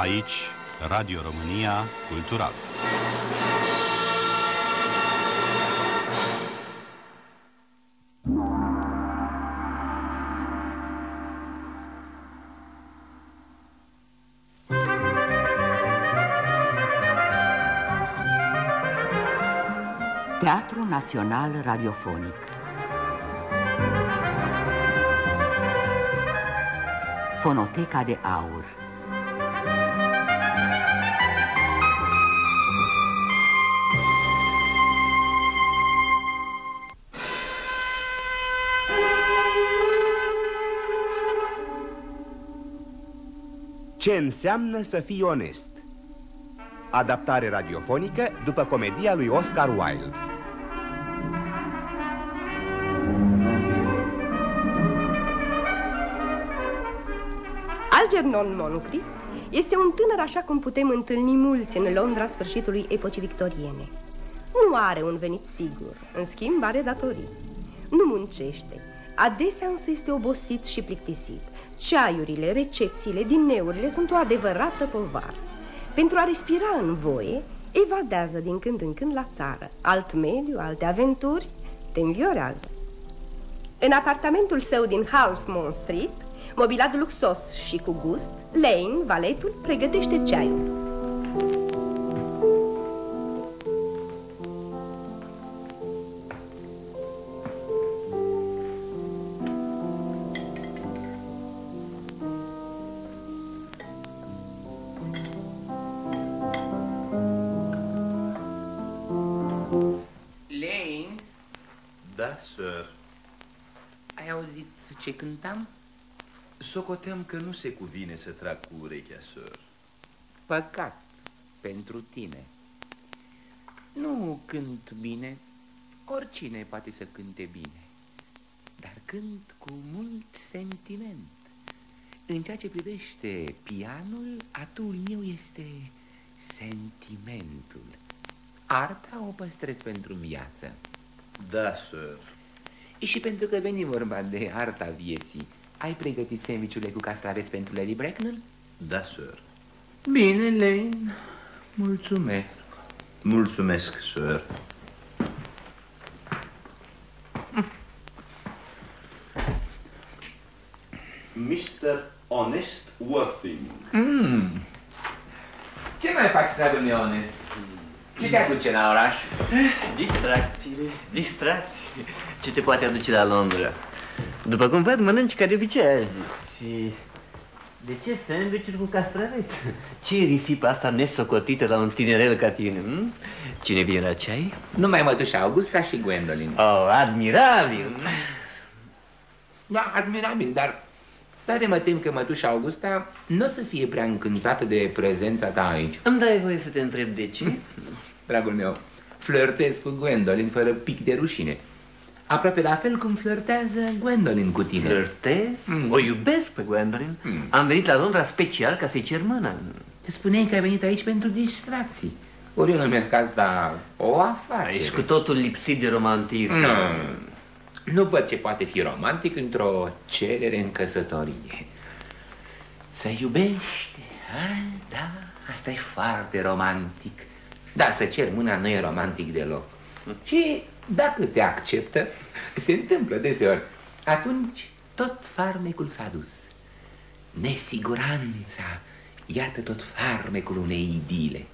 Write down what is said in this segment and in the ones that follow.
Aici, Radio România Cultural. Teatru Național Radiofonic Fonoteca de Aur Ce înseamnă să fii onest? Adaptare radiofonică după comedia lui Oscar Wilde Algernon Moncrief este un tânăr așa cum putem întâlni mulți în Londra sfârșitului epocii victoriene. Nu are un venit sigur, în schimb are datorii. Nu muncește, adesea însă este obosit și plictisit. Ceaiurile, recepțiile, dineurile sunt o adevărată povară. Pentru a respira în voie, evadează din când în când la țară. Alt mediu, alte aventuri, te înviorează. În apartamentul său din Half Moon Street, mobilat luxos și cu gust, Lane, valetul, pregătește ceaiul. Socoteam că nu se cuvine să trag cu urechea, sir. Păcat pentru tine. Nu cânt bine, oricine poate să cânte bine, dar cânt cu mult sentiment. În ceea ce privește pianul, atul meu este sentimentul. Arta o păstrez pentru viață. Da, sir. Și pentru că veni vorba de arta vieții, ai pregătit sandvițurile cu castraveți pentru Lady Bracknell? Da, sir. Bine, Lane. Mulțumesc. Mulțumesc, sir. Mr. Honest Worthing. Mm. Ce mai faci, dragul meu onest? Ce te aduce la oraș? Distracțiile, distracțiile. Ce te poate aduce la Londra? După cum văd, mănânci ca de obicei azi. Și de ce sandwich cu castraveți? Ce risipă asta nesocotită la un tinerel ca tine? Hm? Cine vine la ceai? Numai mătușa Augusta și Gwendolyn. Oh, admirabil! Da, admirabil, dar tare mă tem că mătușa Augusta nu o să fie prea încântată de prezența ta aici. Îmi dai voie să te întreb de ce? Dragul meu, flirtez cu Gwendolyn fără pic de rușine. Aproape la fel cum flirtează Gwendolyn cu tine. Flirtez? Mm. O iubesc pe Gwendolyn. Mm. Am venit la Londra special ca să-i cer mâna. Te spuneai că ai venit aici pentru distracții. Ori eu numesc asta o afacere. Ești cu totul lipsit de romantism. Nu. Nu văd ce poate fi romantic într-o cerere în căsătorie. Să iubești, a? da, asta e foarte romantic. Dar să cer mâna nu e romantic deloc. Și dacă te acceptă, se întâmplă deseori. Atunci tot farmecul s-a dus. Nesiguranța, iată tot farmecul unei idile.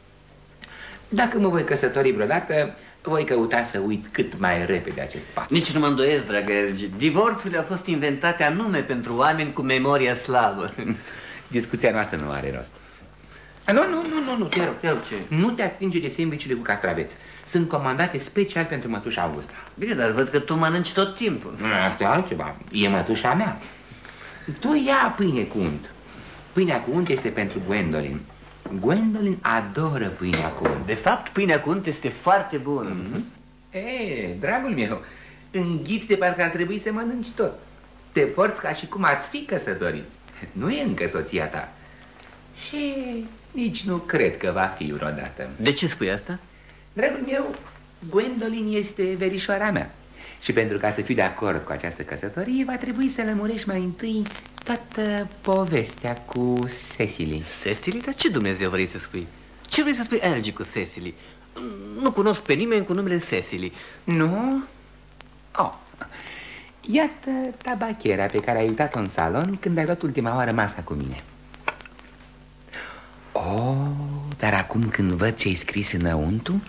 Dacă mă voi căsători vreodată, voi căuta să uit cât mai repede acest fapt. Nici nu mă îndoiesc, dragă Erge. Divorțurile au fost inventate anume pentru oameni cu memoria slavă. Discuția noastră nu are rost. A, Nu, nu, nu, nu, nu, te rog, te rog. Ce? Nu te atinge de sandvițurile cu castraveți. Sunt comandate special pentru mătușa Augusta. Bine, dar văd că tu mănânci tot timpul. Nu, Asta e altceva. E mătușa mea. Tu ia pâine cu unt. Pâinea cu unt este pentru Gwendolyn. Gwendolyn adoră pâinea cu unt. De fapt, pâinea cu unt este foarte bună. Mhm. E, dragul meu, înghiți de parcă ar trebui să mănânci tot. Te porți ca și cum ați fi căsătoriți. Nu e încă soția ta. Și nici nu cred că va fi vreodată. De ce spui asta? Dragul meu, Gwendolyn este verișoara mea. Și pentru ca să fiu de acord cu această căsătorie, va trebui să lămurești mai întâi toată povestea cu Cecily. Cecily? Dar ce Dumnezeu vrei să spui? Ce vrei să spui Algie cu Cecily? Nu cunosc pe nimeni cu numele Cecily. Nu? Oh. Iată tabachera pe care ai uitat-o în salon când ai luat ultima oară masa cu mine. Oh, dar acum când văd ce ai scris înăuntru,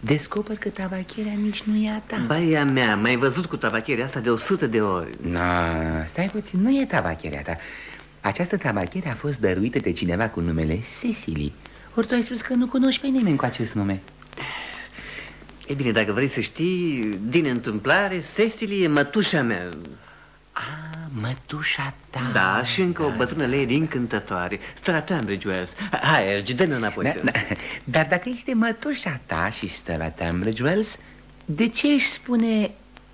descoper că tabacherea nici nu e a ta. Baia mea, mai văzut cu tabacherea asta de o sută de ori. Na, stai puțin, nu e tabacherea ta. Această tabachere a fost dăruită de cineva cu numele Cecily. Ori tu ai spus că nu cunoști pe nimeni cu acest nume. E bine, dacă vrei să știi, din întâmplare, Cecily e mătușa mea. A, mătușa ta. Da, și încă o bătrână lady încântătoare. Stă la Tunbridge Wells. Hai, Algie, dă-mi înapoi. Da, da. Dar dacă este mătușa ta și stă la Tunbridge Wells, de ce își spune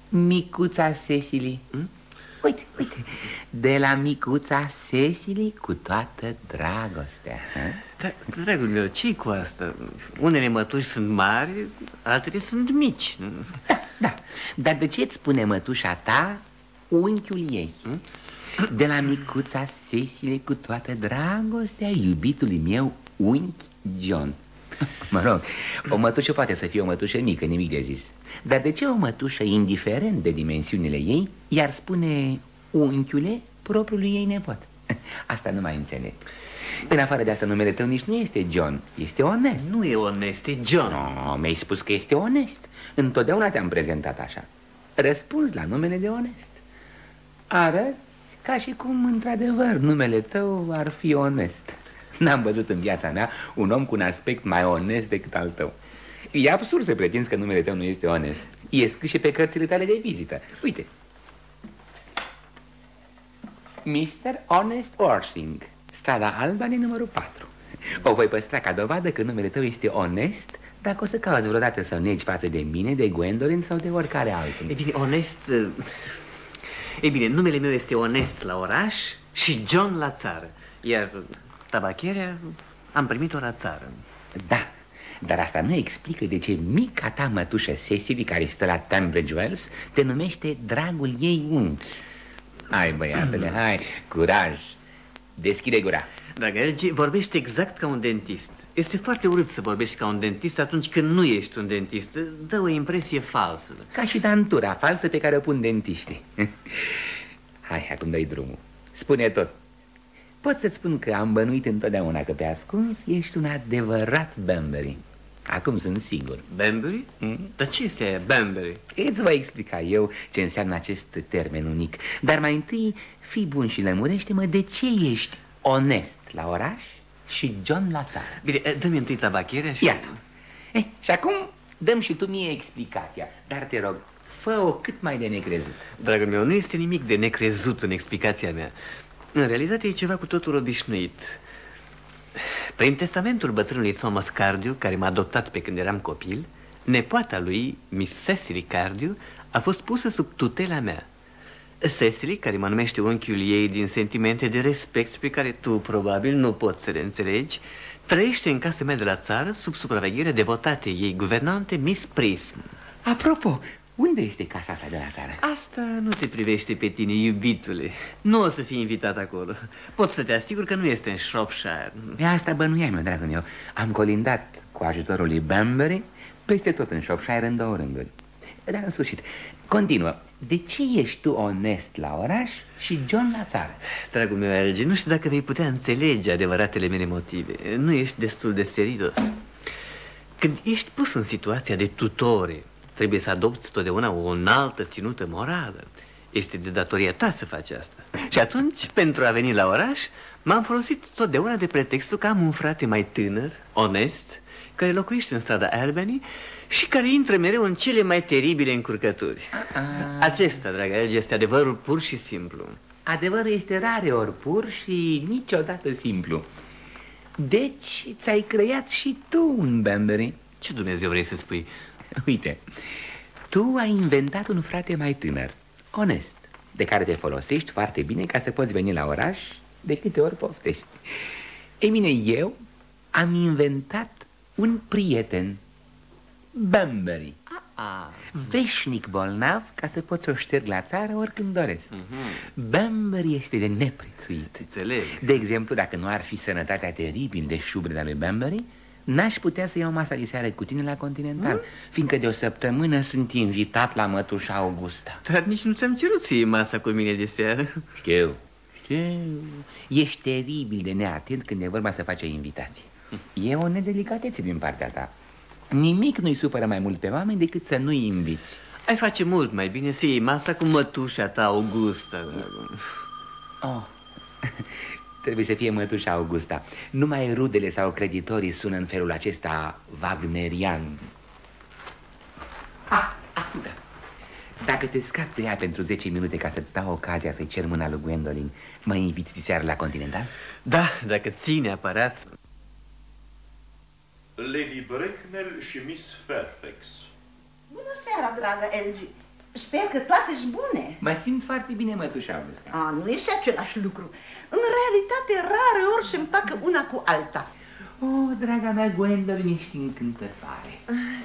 micuța Cecily? Hm? Uite, uite, de la micuța Cecily cu toată dragostea. Da, dragul meu, ce cu asta? Unele mătuși sunt mari, altele sunt mici. Da, da, dar de ce îți spune mătușa ta unchiul ei? Hm? De la micuța Cecily cu toată dragostea iubitului meu unchi John. Mă rog, o mătușă poate să fie o mătușă mică, nimic de zis Dar de ce o mătușă, indiferent de dimensiunile ei, iar spune unchiule propriului ei nepot? Asta nu mai înțeleg În afară de asta, numele tău nici nu este John, este onest Nu e onest, e John No, mi-ai spus că este onest Întotdeauna te-am prezentat așa Răspuns la numele de onest Arăți ca și cum, într-adevăr, numele tău ar fi onest. N-am văzut în viața mea un om cu un aspect mai onest decât al tău. E absurd să pretinzi că numele tău nu este onest. E scris și pe cărțile tale de vizită. Uite. Mr. Honest Orsing Strada Albany numărul 4 O voi păstra ca dovadă că numele tău este onest Dacă o să cauți vreodată să negi față de mine, de Gwendolyn sau de oricare altul. E bine, onest... E bine, numele meu este onest la oraș și John la țară. Iar tabacherea am primit-o la țară. Da, dar asta nu explică de ce mica ta mătușă Cecily, care stă la Tunbridge Wells, te numește dragul ei unchi. Hai, băiatele, hai, curaj, deschide gura. Dragă Elgi, vorbești exact ca un dentist Este foarte urât să vorbești ca un dentist atunci când nu ești un dentist. Dă o impresie falsă. Ca și dantura falsă pe care o pun dentiștii. Hai, acum dai drumul. Spune tot. Pot să-ți spun că am bănuit întotdeauna că pe ascuns ești un adevărat Bambury Acum sunt sigur. Bambury? Mm? Dar ce este Bambury? Îți voi explica eu ce înseamnă acest termen unic. Dar mai întâi, fii bun și lămurește-mă de ce ești onest la oraș și John la țară. Bine, dă-mi întâi tabacherea și... Iată. eh, Și acum dăm și tu mie explicația. Dar te rog, fă-o cât mai de necrezut. Dragul meu, nu este nimic de necrezut în explicația mea. În realitate e ceva cu totul obișnuit. Prin testamentul bătrânului Thomas Cardew, care m-a adoptat pe când eram copil Nepoata lui, Miss Cecily Cardew, a fost pusă sub tutela mea Cecily, care mă numește unchiul ei din sentimente de respect pe care tu probabil nu poți să le înțelegi Trăiește în casa mea de la țară sub supraveghere devotate ei guvernante Miss Prism. Apropo, unde este casa asta de la țară? Asta nu te privește pe tine, iubitule. Nu o să fii invitat acolo. Pot să te asigur că nu este în Shropshire. Pe asta bănuiam eu, dragul meu. Am colindat cu ajutorul lui Bambury Peste tot în Shropshire în două rânduri. Dar în sfârșit, continuă De ce ești tu onest la oraș și John la țară? Dragul meu, Algie, nu știu dacă vei putea înțelege adevăratele mele motive. Nu ești destul de serios. Când ești pus în situația de tutore Trebuie să adopți totdeauna o înaltă ținută morală. Este de datoria ta să faci asta. Și atunci, pentru a veni la oraș M-am folosit totdeauna de pretextul că am un frate mai tânăr, onest Care locuiește în strada Albany Și care intră mereu în cele mai teribile încurcături. A-a. Acesta, dragă Elge, este adevărul pur și simplu. Adevărul este rare ori pur și niciodată simplu. Deci ți-ai creat și tu un Bambury Ce Dumnezeu vrei să spui? Uite, tu ai inventat un frate mai tânăr, onest De care te folosești foarte bine ca să poți veni la oraș de câte ori poftești. Ei bine, eu am inventat un prieten, Bambury A, A. Veșnic bolnav ca să poți o șterg la țară oricând doresc. Bambury este de neprețuit. Înțeleg. De exemplu, dacă nu ar fi sănătatea teribil de șubre a lui Bambury N-aș putea să iau masa de seară cu tine la Continental Fiindcă de o săptămână sunt invitat la mătușa Augusta. Dar nici nu ți-am cerut să iei masa cu mine de seară. Știu, știu. Ești teribil de neatent când e vorba să faci o invitație. E o nedelicatețe din partea ta Nimic nu-i supără mai mult pe oameni decât să nu-i inviți Ai face mult mai bine să iei masa cu mătușa ta, Augusta. dragul. Oh. Trebuie să fie mătușa Augusta Numai rudele sau creditorii sună în felul acesta wagnerian Ah, ascultă Dacă te scap de ea pentru 10 minute ca să-ți dau ocazia să-i cer mâna lui Gwendolyn Mă inviți seară la Continental? Da, dacă ține aparat. Lady Bracknell și Miss Fairfax. Bună seara, dragă Elgi. Sper că toate sunt bune. Mă simt foarte bine, mătușa Augusta A, nu este același lucru. În realitate, rare ori se împacă una cu alta. Oh, draga mea Gwendolyn, ești încântătoare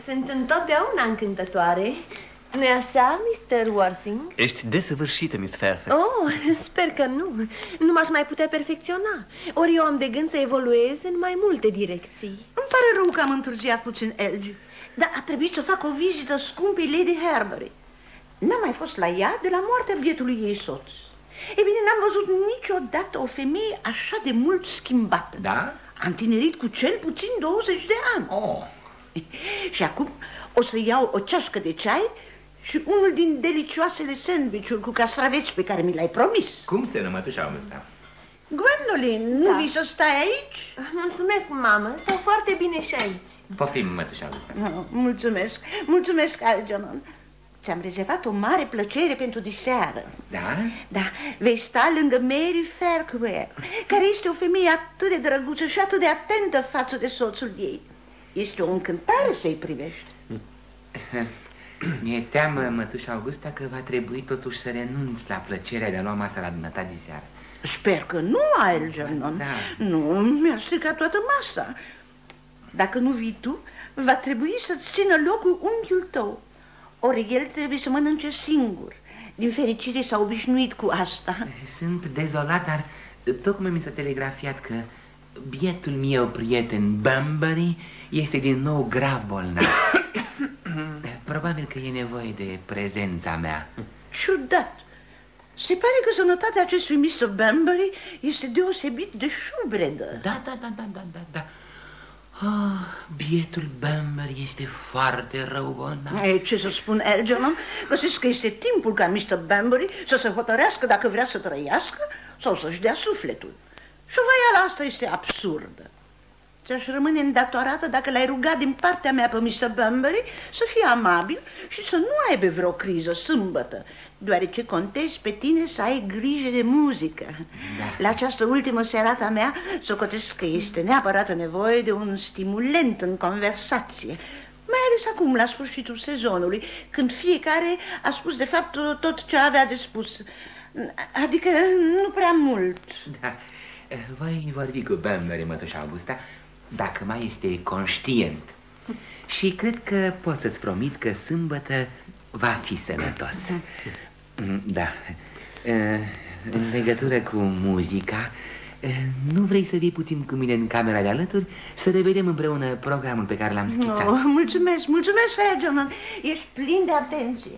Sunt întotdeauna încântătoare. Nu așa, Mr. Warsing? Ești desăvârșită, Miss Fairfax. Oh, sper că nu. Nu m-aș mai putea perfecționa. Ori eu am de gând să evoluez în mai multe direcții. Îmi pare rău că am întârziat puțin, Elgi. Dar a trebuit să fac o vizită scumpei Lady Herbury. N-am mai fost la ea de la moartea bietului ei soț. Ei bine, n-am văzut niciodată o femeie așa de mult schimbată. Da? Am tinerit cu cel puțin 20 de ani. Oh, Și acum o să iau o ceașcă de ceai și unul din delicioasele sandwich-uri cu castraveți pe care mi l-ai promis. cum se numă mătușa Augusta? Gwendolyn, nu Da. vii să stai aici? Mulțumesc, mamă. Stau foarte bine și aici. Poftim, mătușa Augusta Oh, mulțumesc, mulțumesc, Algernon. Ți-am rezervat o mare plăcere pentru diseară. Da? Da, vei sta lângă Mary Faircware, care este o femeie atât de drăguță și atât de atentă față de soțul ei. Este o încântare să-i privești. Mi-e teamă, mătușa Augusta, că va trebui totuși să renunț la plăcerea de a lua masa la dumneata de seară Sper că nu, Algernon. Da. Nu, mi-ar strica toată masa. Dacă nu vii tu, va trebui să-ți țină locul unchiul tău. Ori el trebuie să mănânce singur. Din fericire s-a obișnuit cu asta. Sunt dezolat, dar tocmai mi s-a telegrafiat că bietul meu prieten Bambury este din nou grav bolnav Probabil că e nevoie de prezența mea Ciudat. Se pare că sănătatea acestui Mr. Banbury este deosebit de șubredă. Da, da, da, da, da, da, da oh, Bietul Bambury este foarte rău bolnav E, ce să spun, Algernon? Găsesc că este timpul ca Mr. Banbury să se hotărească dacă vrea să trăiască sau să-și dea sufletul. Șuvaiala asta este absurdă. Ți-aș rămâne îndatorată dacă l-ai rugat din partea mea pe Mr. Banbury să fie amabil și să nu aibă vreo criză sâmbătă, deoarece contezi pe tine să ai grijă de muzică. Da. La această ultimă serată a mea, socotesc că este neapărat nevoie de un stimulent în conversație. Mai ales acum, la sfârșitul sezonului, când fiecare a spus de fapt tot ce avea de spus. Adică nu prea mult. Da, voi vorbi cu Bambury, mătușa Augusta, dacă mai este conștient. Și cred că pot să-ți promit că sâmbătă va fi sănătos. Mm, Da, Eh, în legătură cu muzica eh, Nu vrei să vii puțin cu mine în camera de alături? Să revedem împreună programul pe care l-am schițat. Oh, mulțumesc, mulțumesc, Sergeant. Ești plin de atenție.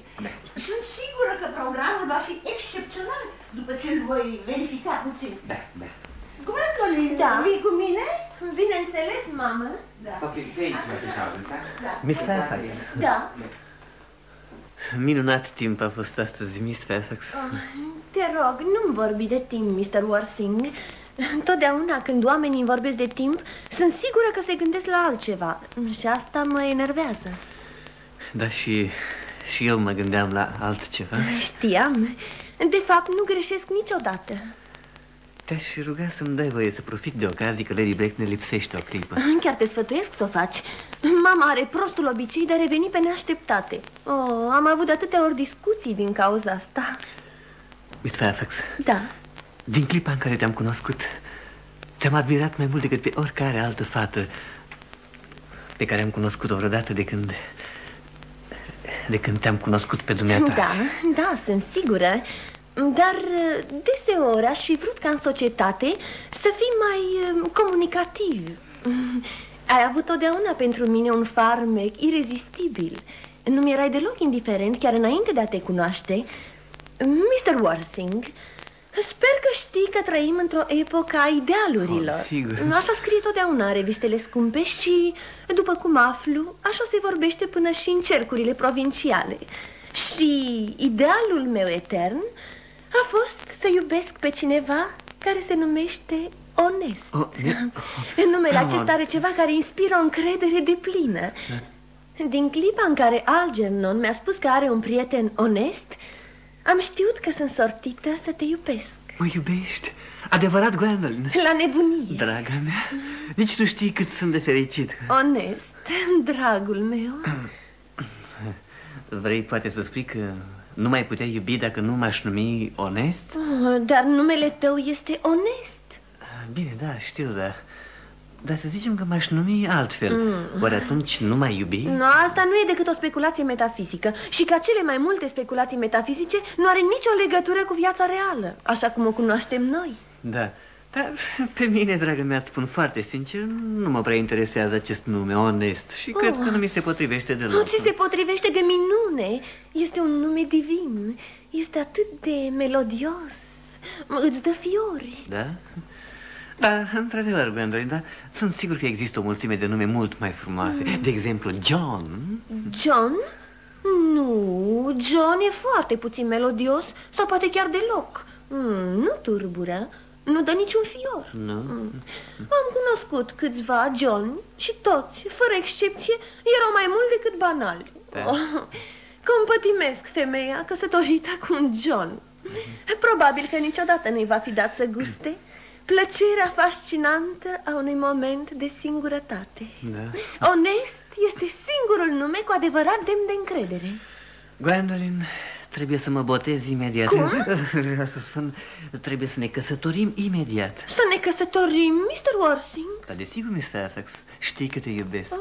Sunt sigură că programul va fi excepțional după ce îl voi verifica puțin. Da, da Gwendolyn, Da. vii cu mine? Bineînțeles, mamă. Poftim pe aici, mătușa Augusta Miss Fairfax. Da. Minunat timp a fost astăzi, Miss Fairfax. Te rog, nu-mi vorbi de timp, Mr. Warsing. Întotdeauna când oamenii îmi vorbesc de timp, sunt sigură că se gândesc la altceva. Și asta mă enervează. Da, și, și eu mă gândeam la altceva. Știam. De fapt, nu greșesc niciodată. Te-aș ruga să-mi dai voie să profit de ocazie că Lady Bracknell lipsește o clipă. Chiar te sfătuiesc să o faci. Mama are prostul obicei de a reveni pe neașteptate. Oh, am avut de atâtea ori discuții din cauza asta. Miss Fairfax, Da. din clipa în care te-am cunoscut, te-am admirat mai mult decât pe oricare altă fată pe care am cunoscut-o vreodată de când... de când te-am cunoscut pe dumneata. Da, da, sunt sigură. Dar deseori aș fi vrut ca în societate să fii mai uh, comunicativ. Ai avut totdeauna pentru mine un farmec irezistibil. Nu mi erai deloc indiferent chiar înainte de a te cunoaște. Mr. Warsing, sper că știi că trăim într-o epocă a idealurilor. Oh, sigur. Așa scrie totdeauna în revistele scumpe și, după cum aflu, așa se vorbește până și în cercurile provinciale. Și idealul meu etern a fost să iubesc pe cineva care se numește onest. Oh, e- În numele acesta are ceva care inspiră o încredere de plină. Din clipa în care Algernon mi-a spus că are un prieten onest, am știut că sunt sortită să te iubesc. Mă iubești? Adevărat, Gwendolyn? La nebunie. Draga mea, nici nu știi cât sunt de fericit. Onest, dragul meu. Vrei poate să spui că nu mai puteai iubi dacă nu m-aș numi onest? Oh, Dar numele tău este onest. Bine, da, știu, dar... Dar să zicem că m-aș numi altfel. Mm. Oare atunci nu mai iubi? No, asta nu e decât o speculație metafizică Și ca cele mai multe speculații metafizice Nu are nicio legătură cu viața reală Așa cum o cunoaștem noi Da. Dar pe mine, dragă mea, îți spun foarte sincer, nu mă prea interesează acest nume, onest. Și cred că nu mi se potrivește deloc. Oh, ți se potrivește de minune Este un nume divin Este atât de melodios Îți dă fiori Da? Da, într-adevăr, Gwendolyn, dar sunt sigur că există o mulțime de nume mult mai frumoase. Mm. De exemplu, John. John? Nu, John e foarte puțin melodios Sau poate chiar deloc mm, Nu turbură Nu dă niciun fior Nu? Am cunoscut câțiva John și toți, fără excepție, erau mai mult decât banali. Da. Oh, compătimesc femeia căsătorită cu un John. Probabil că niciodată nu-i va fi dat să guste plăcerea fascinantă a unui moment de singurătate. Da. Onest este singurul nume cu adevărat demn de încredere. Gwendolyn, trebuie să mă botez imediat. Cum? Vreau să spun, trebuie să ne căsătorim imediat. Să ne căsătorim, Mr. Warsing? Dar desigur, Mr. Essex, știi că te iubesc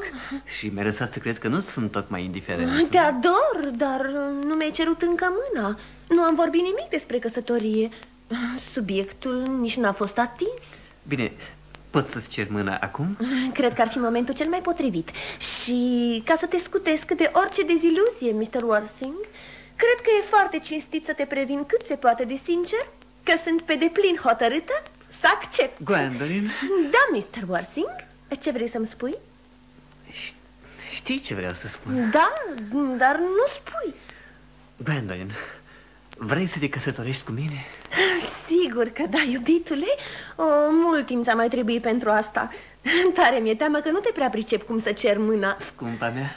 Și mi-ai lăsat să cred că nu sunt tocmai indiferent Te ador, dar nu mi-ai cerut încă mâna Nu am vorbit nimic despre căsătorie Subiectul nici n-a fost atins Bine, pot să-ți cer mâna acum? Cred că ar fi momentul cel mai potrivit Și ca să te scutesc de orice deziluzie, Mr. Warsing Cred că e foarte cinstit să te previn cât se poate de sincer Că sunt pe deplin hotărâtă să accept Gwendolyn, Da, Mr. Warsing Ce vrei să-mi spui? știi ce vreau să spun? Da, dar nu spui Gwendolyn, vrei să te căsătorești cu mine? Sigur că da, iubitule o, Mult timp ți-a mai trebuit pentru asta Tare mi-e teamă că nu te prea pricep cum să cer mâna Scumpa mea,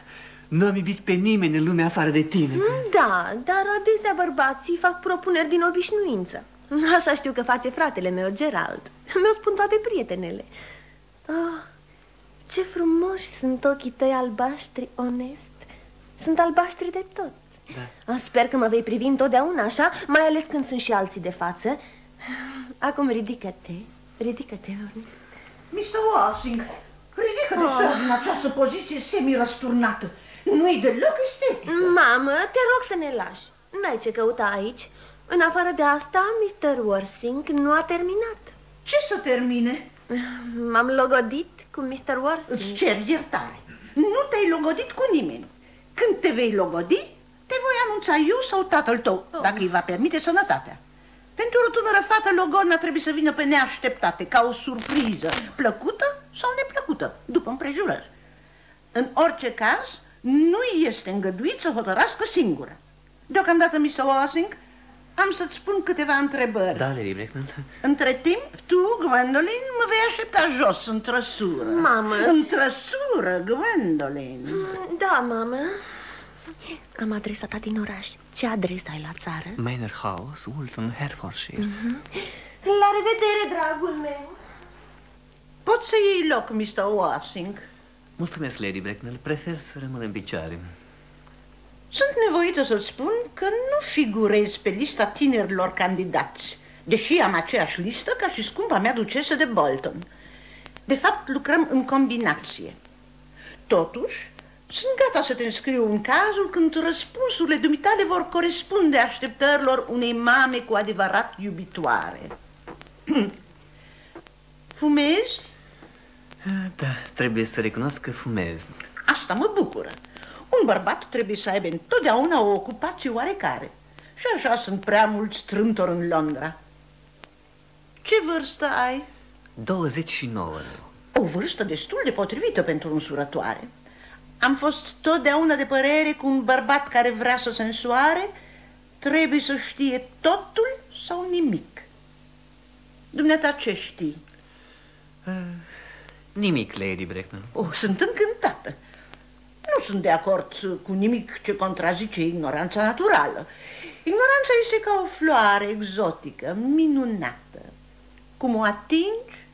nu am iubit pe nimeni în lume afară de tine Da, dar adesea bărbații fac propuneri din obișnuință Așa știu că face fratele meu, Gerald Mi-o spun toate prietenele oh, Ce frumoși sunt ochii tăi albaștri, onest Sunt albaștri de tot da. Ah, Sper că mă vei privi întotdeauna așa Mai ales când sunt și alții de față Acum ridică-te Ridică-te, onest Mr. Walsing, ridică-te Oh. oh. din această poziție semi-răsturnată. Nu-i deloc estetic. Mamă, te rog să ne lași N-ai ce căuta aici În afară de asta, Mr. Warsing nu a terminat Ce să termine? M-am logodit cu Mr. Warsing Îți cer iertare. Nu te-ai logodit cu nimeni. Când te vei logodi, te voi anunța eu sau tatăl tău, oh. dacă îi va permite sănătatea. Pentru o tânără fată, logodna trebuie să vină pe neașteptate, ca o surpriză, plăcută sau neplăcută, după împrejurări. În orice caz, nu este îngăduit să hotărască singură. Deocamdată, Mr. Walsing, am să-ți spun câteva întrebări. Da, Lady Bracknell Între timp, tu, Gwendolyn, mă vei aștepta jos, în trăsură. Mamă. În trăsură, Gwendolyn. Da, mamă Am adresat din oraș Ce adresă ai la țară? Manor House, Woolton, Herefordshire La revedere, dragul meu Poți să iei loc, Mr. Wassing. Mulțumesc, Lady Bracknell, prefer să rămân în picioare Sunt nevoită să-ți spun că nu figurez pe lista tinerilor candidați, deși am aceeași listă ca și scumpa mea ducesă de Bolton. De fapt, lucrăm în combinație. Totuși, Sunt gata să te înscriu în cazul când răspunsurile dumitale vor corespunde așteptărilor unei mame cu adevărat iubitoare. Fumezi? Da, trebuie să recunosc că fumez. Asta mă bucură. Un bărbat trebuie să aibă întotdeauna o ocupație oarecare. Și așa sunt prea mulți strântori în Londra. Ce vârstă ai? 29. O vârstă destul de potrivită pentru însurătoare. Am fost totdeauna de părere că un bărbat care vrea să se însoare trebuie să știe totul sau nimic. Dumneata ce știi? Uh, nimic, Lady Bracknell. Oh, sunt încântată. Nu sunt de acord cu nimic ce contrazice ignoranța naturală. Ignoranța este ca o floare exotică, minunată. Cum o atingi,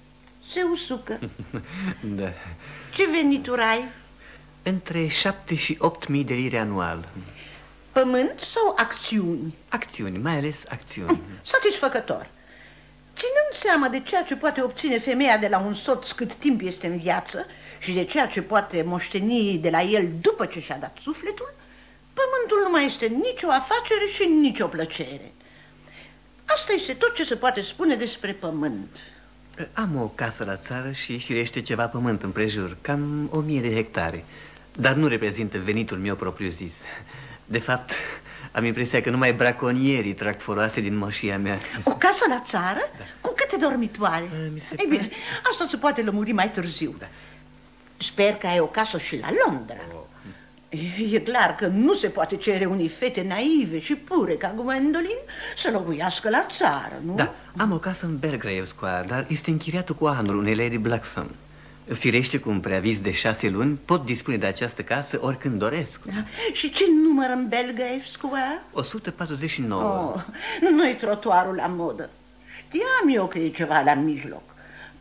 se usucă. da. Ce venituri ai? Între 7 și 8 mii de lire anual. Pământ sau acțiuni? Acțiuni, mai ales acțiuni. Satisfăcător. Ținând seama de ceea ce poate obține femeia de la un soț cât timp este în viață și de ceea ce poate moșteni de la el după ce și-a dat sufletul, pământul nu mai este nicio afacere și nicio plăcere. Asta este tot ce se poate spune despre pământ. Am o casă la țară și firește ceva pământ în prejur, cam o mie de hectare, dar nu reprezintă venitul meu propriu-zis. De fapt, am impresia că numai braconierii trag foloase din moșia mea. O casă la țară? Da. Cu câte dormitoare? Mi se Ei bine, asta se poate lămuri mai târziu. Da. Sper că ai o casă și la Londra. Oh. E clar că nu se poate cere unei fete naive și pure ca Gwendolyn să locuiască la țară, nu? Da, am o casă în Belgrave Square, dar este închiriată cu anul unei Lady Blackson. Firește, cu un preaviz de șase luni, pot dispune de această casă oricând doresc. Da. Și ce număr în Belgrave Square? 149. Oh, nu e trotuarul la modă. Știam eu că e ceva la mijloc.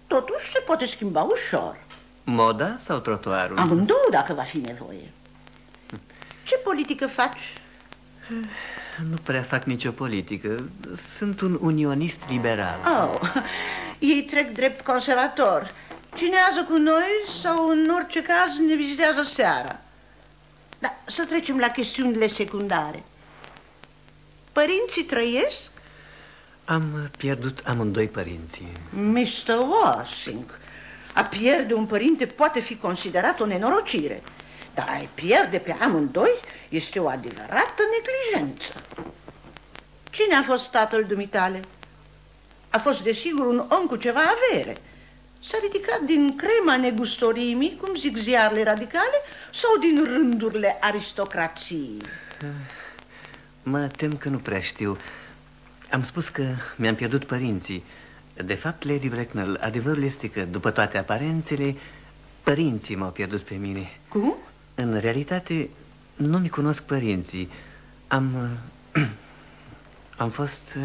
Totuși se poate schimba ușor. Moda sau trotuarul? Amândouă, dacă va fi nevoie. Ce politică faci? Nu prea fac nicio politică. Sunt un unionist liberal. Oh, ei trec drept conservator. Cinează cu noi sau în orice caz ne vizitează seara. Da, să trecem la chestiunile secundare. Părinții trăiesc? Am pierdut amândoi părinții. Mr. Washing, a pierde un părinte poate fi considerat o nenorocire. Dar ai pierde pe amândoi este o adevărată neglijență. Cine a fost tatăl dumitale? A fost desigur un om cu ceva avere. S-a ridicat din crema negustorimii, cum zic ziarele radicale, sau din rândurile aristocrației? Mă tem că nu prea știu. Am spus că mi-am pierdut părinții. De fapt, Lady Bracknell, adevărul este că, după toate aparențele, părinții m-au pierdut pe mine. Cum? În realitate, nu mi cunosc părinții. Am... am fost...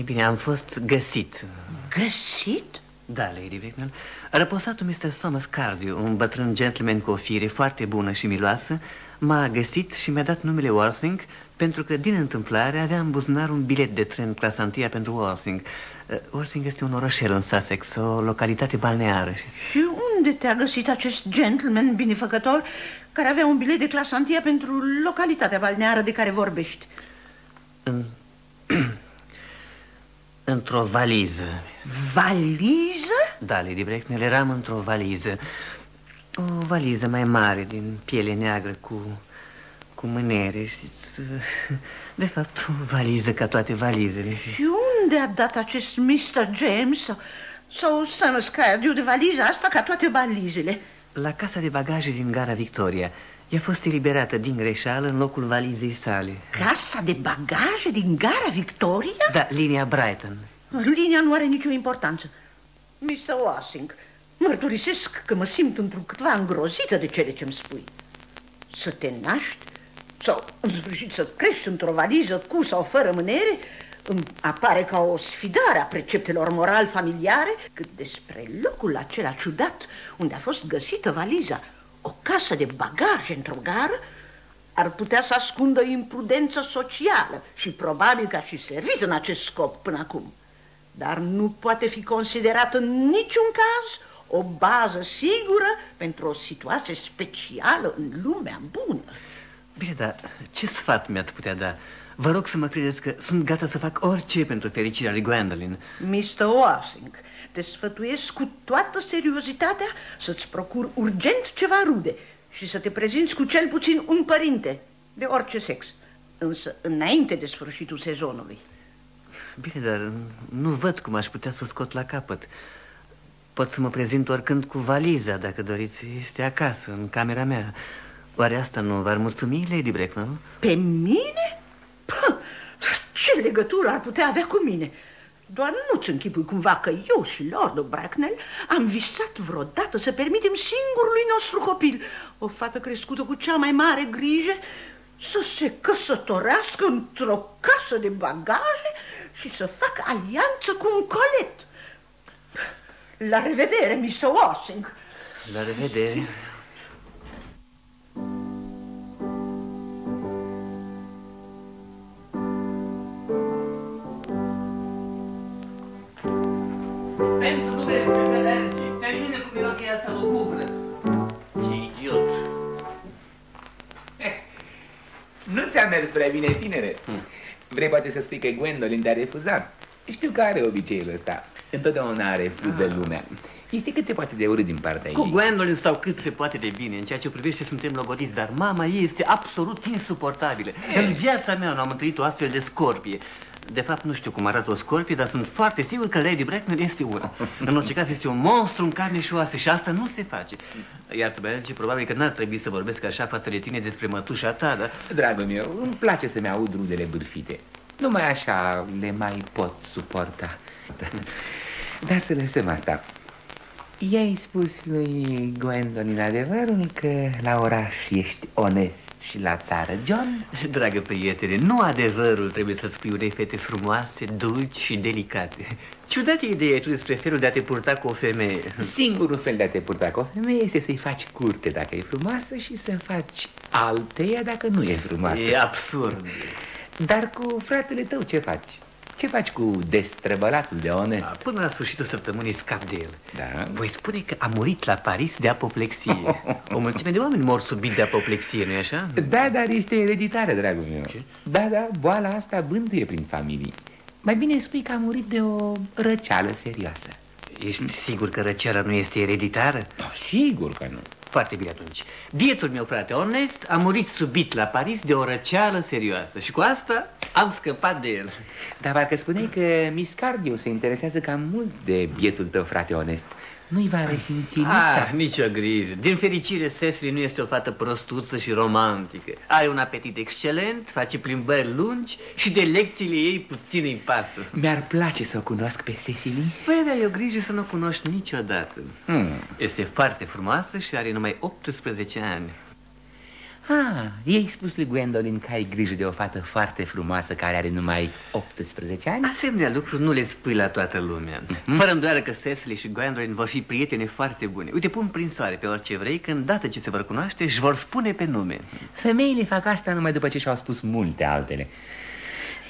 E bine, am fost găsit. Găsit? Da, Lady Bracknell. Răposatul Mr. Thomas Cardew, un bătrân gentleman cu o fire foarte bună și miloasă, m-a găsit și mi-a dat numele Warsing pentru că, din întâmplare, avea în buzunar un bilet de tren clasa întâia pentru Warsing. Warsing este un orășel în Sussex, o localitate balneară. Și unde te-a găsit acest gentleman binefăcător care avea un bilet de clasa întâia pentru localitatea balneară de care vorbești? În... Într-o valiză. Valiză? Da, Lady Bracknell, eram într-o valiză. O valiză mai mare, din piele neagră, cu, cu mânere, știți? De fapt, o valiză ca toate valizele. Și unde a dat acest Mr. James sau, sau Sam Scardiu de valiza asta ca toate valizele? La casa de bagaje din gara Victoria. I-a fost eliberată din greșeală în locul valizei sale. Casa de bagaje din gara Victoria? Da, linia Brighton. Linia nu are nicio importanță. Mr. Wassing, mărturisesc că mă simt într-un câtva îngrozită de cele ce-mi spui. Să te naști sau, în sfârșit, să crești într-o valiză cu sau fără mânere îmi apare ca o sfidare a preceptelor moral familiare cât despre locul acela ciudat unde a fost găsită valiza, o casă de bagaje într-o gară, ar putea să ascundă imprudență socială și probabil că a și servit în acest scop până acum. Dar nu poate fi considerat în niciun caz O bază sigură pentru o situație specială în lumea bună. Bine, dar ce sfat mi-ați putea da? Vă rog să mă credeți că sunt gata să fac orice pentru fericirea lui Gwendolyn. Mr. Washing, te sfătuiesc cu toată seriozitatea să-ți procur urgent ceva rude și să te prezinți cu cel puțin un părinte de orice sex, însă înainte de sfârșitul sezonului. Bine, dar nu văd cum aș putea să o scot la capăt. Pot să mă prezint oricând cu valiza, dacă doriți. Este acasă, în camera mea. Oare asta nu v-ar mulțumi, Lady Bracknell? Pe mine? Pă, ce legătură ar putea avea cu mine? Doar nu-ți închipui cumva că eu și Lordul Bracknell am visat vreodată să permitem singurului nostru copil, o fată crescută cu cea mai mare grijă, să se căsătorească într-o casă de bagaje și să facă alianță cu un colet. La revedere, Mr. Washing. La revedere. Pentru numele Preferenții, termină cu melodia asta lugubră. Ce idiot. Nu ți-a mers prea bine, tinere. Vrei poate să spui că Gwendolyn te-a refuzat? Știu că are obiceiul ăsta. Întotdeauna refuză lumea. Este cât se poate de urât din partea Cu ei. Gwendolyn stau cât se poate de bine În ceea ce o privește suntem logodiți Dar mama ei este absolut insuportabilă În viața mea nu am întâlnit o astfel de scorpie de fapt, nu știu cum arată o scorpie, dar sunt foarte sigur că Lady Bracknell este una. În orice caz, este un monstru în carne și oase și asta nu se face. Iar tu, Bernardo, probabil că n-ar trebui să vorbesc așa față de tine despre mătușa ta, dar... Dragul meu, îmi place să-mi aud rudele bârfite. Numai așa le mai pot suporta. Dar să lăsăm asta. I-ai spus lui Gwendolyn adevărul că la oraș ești onest și la țară, John? Dragă prietene, nu adevărul trebuie să spui unei fete frumoase, dulci și delicate. Ciudată idee tu despre felul de a te purta cu o femeie. Singurul fel de a te purta cu o femeie este să-i faci curte dacă e frumoasă și să faci alteia dacă nu e frumoasă. E absurd. Dar cu fratele tău ce faci? Ce faci cu destrăbălatul de onest? Până la sfârșitul săptămânii scap de el. Da? Voi spune că a murit la Paris de apoplexie. O mulțime de oameni mor subit de apoplexie, nu-i așa? Da, dar este ereditară, dragul meu. Ce? Da, da, boala asta bântuie prin familie. Mai bine spui că a murit de o răceală serioasă. Ești sigur că răceala nu este ereditară? Da, sigur că nu. Foarte bine atunci. Bietul meu frate onest a murit subit la Paris de o răceală serioasă și cu asta am scăpat de el. Dar parcă spuneai că Miss Cardio se interesează cam mult de bietul tău frate onest. Nu-i va resimți lipsa? Ah, nicio grijă. Din fericire, Cecily nu este o fată prostuță și romantică. Are un apetit excelent, face plimbări lungi și de lecțiile ei puțin îi pasă. Mi-ar place să o cunosc pe Cecily. Păi, dar e o grijă să nu o cunoști niciodată. Hmm. Este foarte frumoasă și are numai 18 ani. Ah, ei spus lui Gwendolyn că ai grijă de o fată foarte frumoasă care are numai 18 ani? Asemenea lucruri nu le spui la toată lumea. Mm-hmm. Fără îndoială că Cecily și Gwendolyn vor fi prietene foarte bune. Uite, pun prin soare pe orice vrei, că îndată ce se vor cunoaște, își vor spune pe nume. Femeile fac asta numai după ce și-au spus multe altele.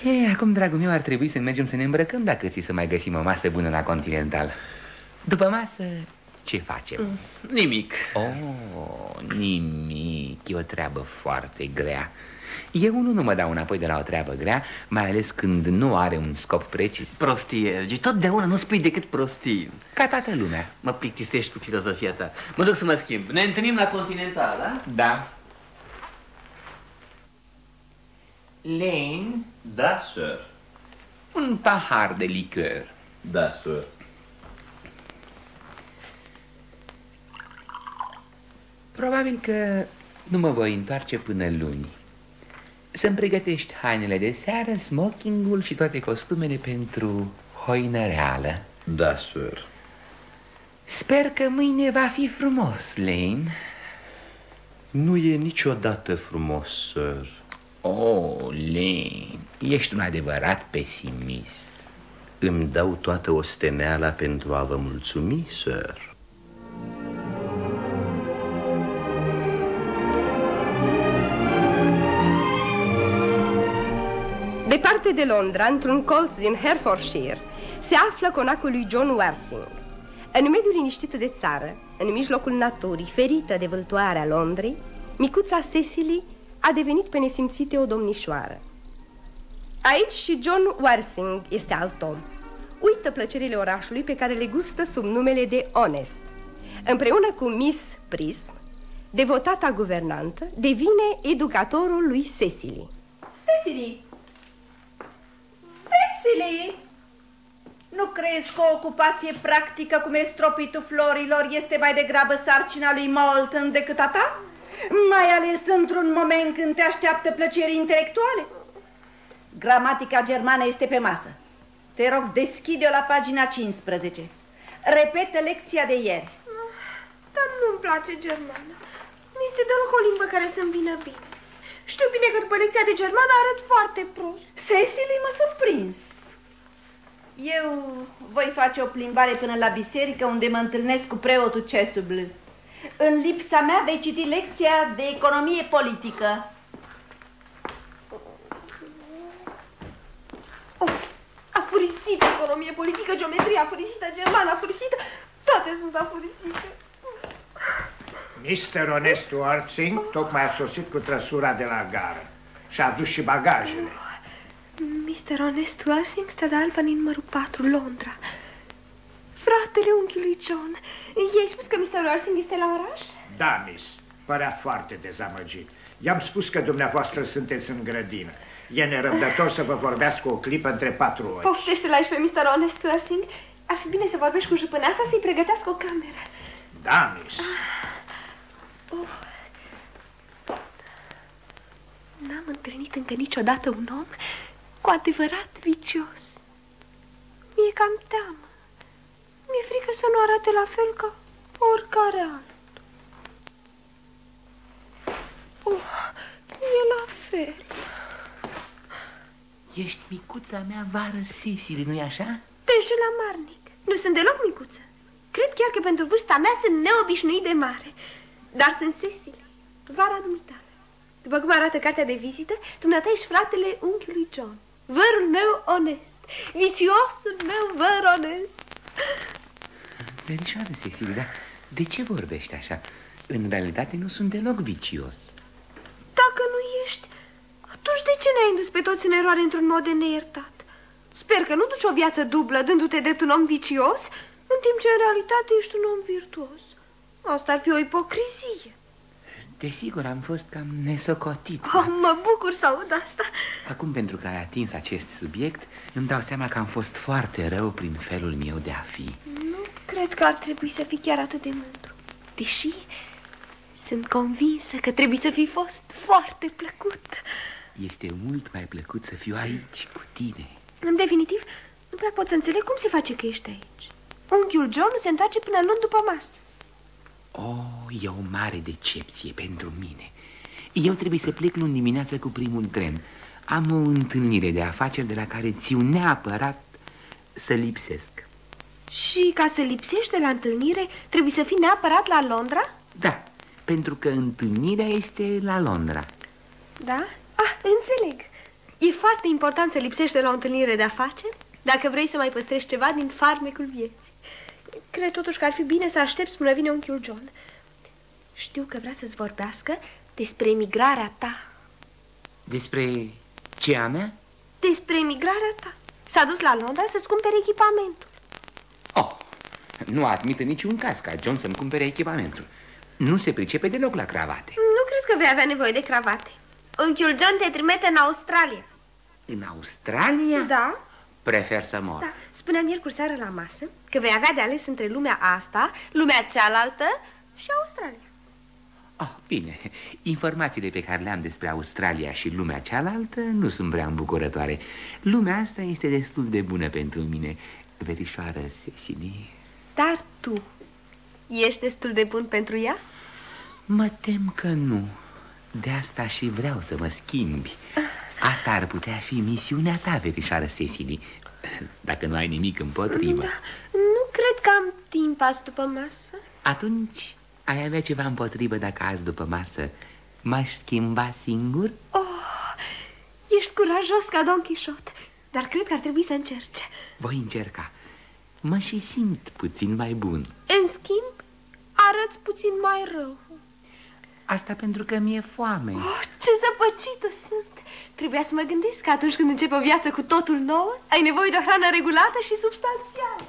E, acum, dragul meu, ar trebui să mergem să ne îmbrăcăm dacă ți să mai găsim o masă bună la Continental. După masă, ce facem? Mm, nimic. Oh, nimic. E o treabă foarte grea. Eu unul nu mă dau înapoi de la o treabă grea, mai ales când nu are un scop precis. Prostie, Elgi. Totdeauna nu spui decât prostii. Ca toată lumea. Mă plictisești cu filozofia ta. Mă duc să mă schimb. Ne întâlnim la Continental, da? Da. Lane? Da, sir. Un pahar de liqueur. Da, sir. Probabil că nu mă voi întoarce până luni. Să-mi pregătești hainele de seară, smokingul și toate costumele pentru hoină reală. Da, sir. Sper că mâine va fi frumos, Lane. Nu e niciodată frumos, sir. Oh, Lane, ești un adevărat pesimist. Îmi dau toată osteneala pentru a vă mulțumi, sir. Departe de Londra, într-un colț din Herefordshire, se află conacul lui John Warsing. În mediul liniștit de țară, în mijlocul naturii, ferită de vâltoarea Londrei, micuța Cecily a devenit pe nesimțite o domnișoară. Aici și John Warsing este alt om. Uită plăcerile orașului pe care le gustă sub numele de Honest. Împreună cu Miss Prism, devotata guvernantă, devine educatorul lui Cecily. Cecily! Cecily! Nu crezi că o ocupație practică cum e stropitul florilor este mai degrabă sarcina lui Moulton decât a ta? Mai ales într-un moment când te așteaptă plăceri intelectuale? Gramatica germană este pe masă. Te rog, deschide-o la pagina 15. Repetă lecția de ieri. Dar nu-mi place germana. Nu este deloc o limbă care să-mi vină bine. Știu bine că după lecția de germană arăt foarte prost. Cecily m-a surprins. Eu voi face o plimbare până la biserică unde mă întâlnesc cu preotul Cesubl. În lipsa mea vei citi lecția de economie politică. Of, afurisită economie politică, geometrie, afurisită germană, afurisită... Toate sunt afurisite. Mr. Onestu Artsing tocmai a sosit cu trăsura de la gară și a adus și bagajele. Mr. Honest Warsing, strada Alba din numărul 4, Londra. Fratele unchiului John. I-ai spus că Mr. Warsing este la oraș? Da, miss. Părea foarte dezamăgit. I-am spus că dumneavoastră sunteți în grădină. E nerăbdător să vă vorbească o clipă între patru ori. Poftește-l aici pe Mr. Honest Warsing. Ar fi bine să vorbești cu jupâneața să-i pregătească o cameră. Da, miss. Oh. N-am întâlnit încă niciodată un om cu adevărat vicios. Mi-e cam teamă. Mi-e frică să nu arate la fel ca oricare altul. Oh, e la fel. Ești micuța mea vară, Cecily, nu-i așa? Te la marnic. Nu sunt deloc micuță. Cred chiar că pentru vârsta mea sunt neobișnuit de mare. Dar sunt Cecily, vara dumitale. După cum arată cartea de vizită, dumneata ești fratele unchiului John. Vărul meu onest, viciosul meu văr onest. Verișoară, Cecily, dar de ce vorbești așa? În realitate nu sunt deloc vicios. Dacă nu ești, atunci de ce ne-ai indus pe toți în eroare într-un mod de neiertat? Sper că nu duci o viață dublă dându-te drept un om vicios, în timp ce în realitate ești un om virtuos. Asta ar fi o ipocrizie. Desigur, am fost cam nesocotit. Oh, mă bucur să aud asta. Acum, pentru că ai atins acest subiect, îmi dau seama că am fost foarte rău prin felul meu de a fi. Nu cred că ar trebui să fii chiar atât de mândru. Deși sunt convinsă că trebuie să fi fost foarte plăcut. Este mult mai plăcut să fiu aici cu tine. În definitiv, nu prea pot să înțeleg cum se face că ești aici. Unchiul John nu se întoarce până luni după masă. Oh, e o mare decepție pentru mine. Eu trebuie să plec luni dimineață cu primul tren. Am o întâlnire de afaceri de la care țiu neapărat să lipsesc. Și ca să lipsești de la întâlnire, trebuie să fii neapărat la Londra? Da, pentru că întâlnirea este la Londra. Da? Ah, înțeleg. E foarte important să lipsești de la o întâlnire de afaceri dacă vrei să mai păstrezi ceva din farmecul vieții. Cred totuși că ar fi bine să aștepți până vine unchiul John. Știu că vrea să-ți vorbească despre emigrarea ta. Despre ce a mea? Despre emigrarea ta. S-a dus la Londra să-ți cumpere echipamentul. Oh, nu admit în niciun caz ca John să-mi cumpere echipamentul. Nu se pricepe deloc la cravate. Nu cred că vei avea nevoie de cravate. Unchiul John te trimite în Australia. În Australia? Da. Prefer să mor. Da, spuneam miercuri seară la masă că vei avea de ales între lumea asta, lumea cealaltă și Australia. Oh, bine, informațiile pe care le-am despre Australia și lumea cealaltă nu sunt prea îmbucurătoare. Lumea asta este destul de bună pentru mine, verișoară Cecily. Dar tu ești destul de bun pentru ea? Mă tem că nu. De asta și vreau să mă schimbi. Asta ar putea fi misiunea ta, verișoară Cecily, dacă nu ai nimic împotrivă. Da, nu cred că am timp azi după masă. Atunci ai avea ceva împotrivă dacă azi după masă m-aș schimba singur? Oh, ești curajos ca Don Quixote, dar cred că ar trebui să încerci. Voi încerca. mă și simt puțin mai bun. În schimb, arăți puțin mai rău. Asta pentru că mi-e foame. Oh, ce zăpăcită sunt! Trebuia să mă gândesc că atunci când începe o viață cu totul nouă, ai nevoie de o hrană regulată și substanțială.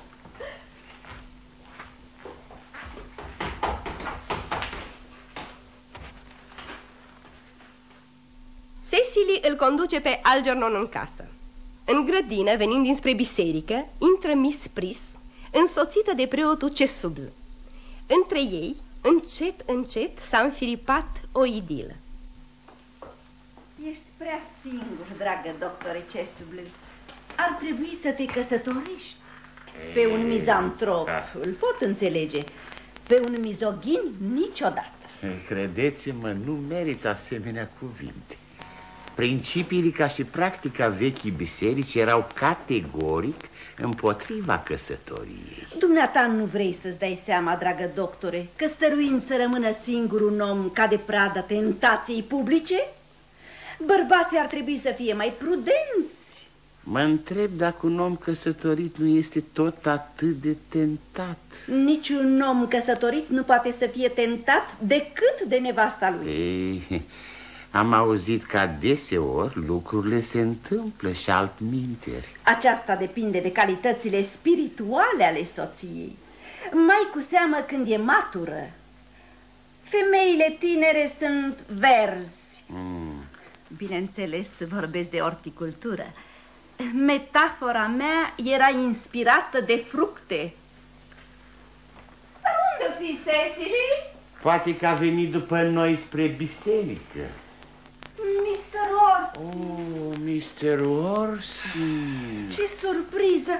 Cecily îl conduce pe Algernon în casă. În grădină, venind dinspre biserică, intră Miss Pris, însoțită de preotul Cesubl. Între ei, încet, încet, s-a înfiripat o idilă. Ești prea singur, dragă doctore Cesubl. Ar trebui să te căsătorești. Pe un mizantrop îl pot înțelege. Pe un mizogin niciodată. Credeți-mă, nu merită asemenea cuvinte. Principiile ca și practica vechii biserici erau categoric împotriva căsătoriei. Dumneata nu vrei să-ți dai seama, dragă doctore, că stăruind să rămână singur un om ca de pradă tentației publice? Bărbații ar trebui să fie mai prudenți. Mă întreb dacă un om căsătorit nu este tot atât de tentat. Niciun om căsătorit nu poate să fie tentat decât de nevasta lui. Ei, am auzit că adeseori lucrurile se întâmplă și altminteri. Aceasta depinde de calitățile spirituale ale soției. Mai cu seamă când e matură. Femeile tinere sunt verzi. Mm. Bineînțeles, vorbesc de horticultură. Metafora mea era inspirată de fructe. Dar unde fi, Cecily? Poate că a venit după noi spre biserică. Mr. Orsi. Oh, Mr. Orsi. Ce surpriză!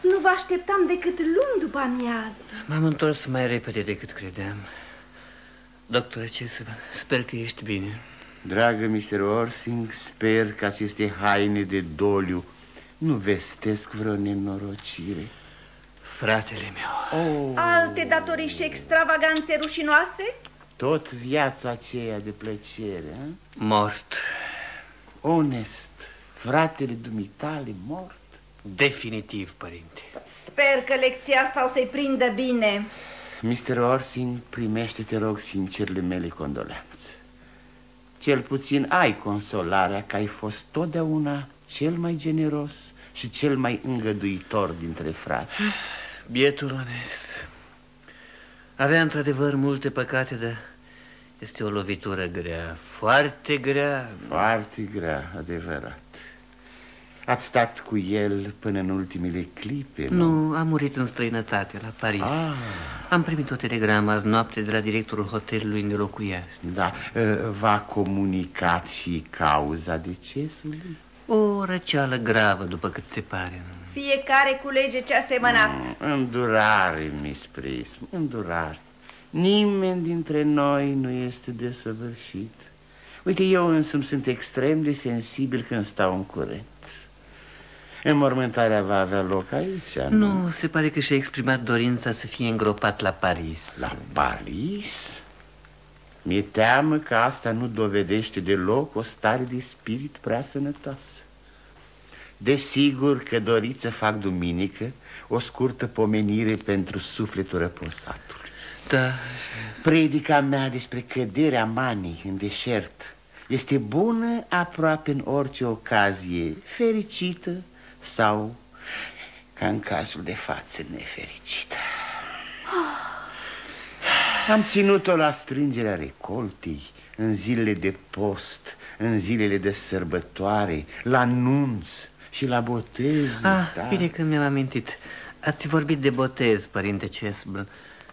Nu vă așteptam decât luni după amiază. M-am întors mai repede decât credeam. Doctor, ce să Sper că ești bine. Dragă Mr. Orsing, sper că aceste haine de doliu nu vestesc vreo nenorocire. Fratele meu. Oh. Alte datorii și extravaganțe rușinoase? Tot viața aceea de plăcere, a? Mort. Onest, fratele dumitale mort? Definitiv, părinte. Sper că lecția asta o să-i prindă bine. Mr. Orsing, primește, te rog, sincerele mele condolențe. Cel puțin ai consolarea că ai fost totdeauna cel mai generos și cel mai îngăduitor dintre frați. Bietul onest. Avea într-adevăr multe păcate, dar este o lovitură grea, foarte grea. Foarte grea, adevărat. Ați stat cu el până în ultimele clipe, nu? Nu, a murit în străinătate, la Paris. Ah. Am primit o telegramă azi noapte de la directorul hotelului unde locuia. Da, ă, v-a comunicat și cauza decesului? O răceală gravă, după cât se pare. Fiecare culege ce a semănat. Mm, îndurare, Miss Prism, îndurare. Nimeni dintre noi nu este desăvârșit. Uite, eu însumi sunt extrem de sensibil când stau în curent. Înmormântarea va avea loc aici, nu? Nu, se pare că și-a exprimat dorința să fie îngropat la Paris La Paris? Mi-e teamă că asta nu dovedește deloc o stare de spirit prea sănătoasă Desigur că doriți să fac duminică o scurtă pomenire pentru sufletul răposatului Da Predica mea despre căderea manii în deșert este bună aproape în orice ocazie fericită sau, ca în cazul de față, nefericită. Am ținut-o la strângerea recoltei, în zilele de post, în zilele de sărbătoare, la nunț și la botez. Ah, da. bine că mi-am amintit. Ați vorbit de botez, părinte Cesbl.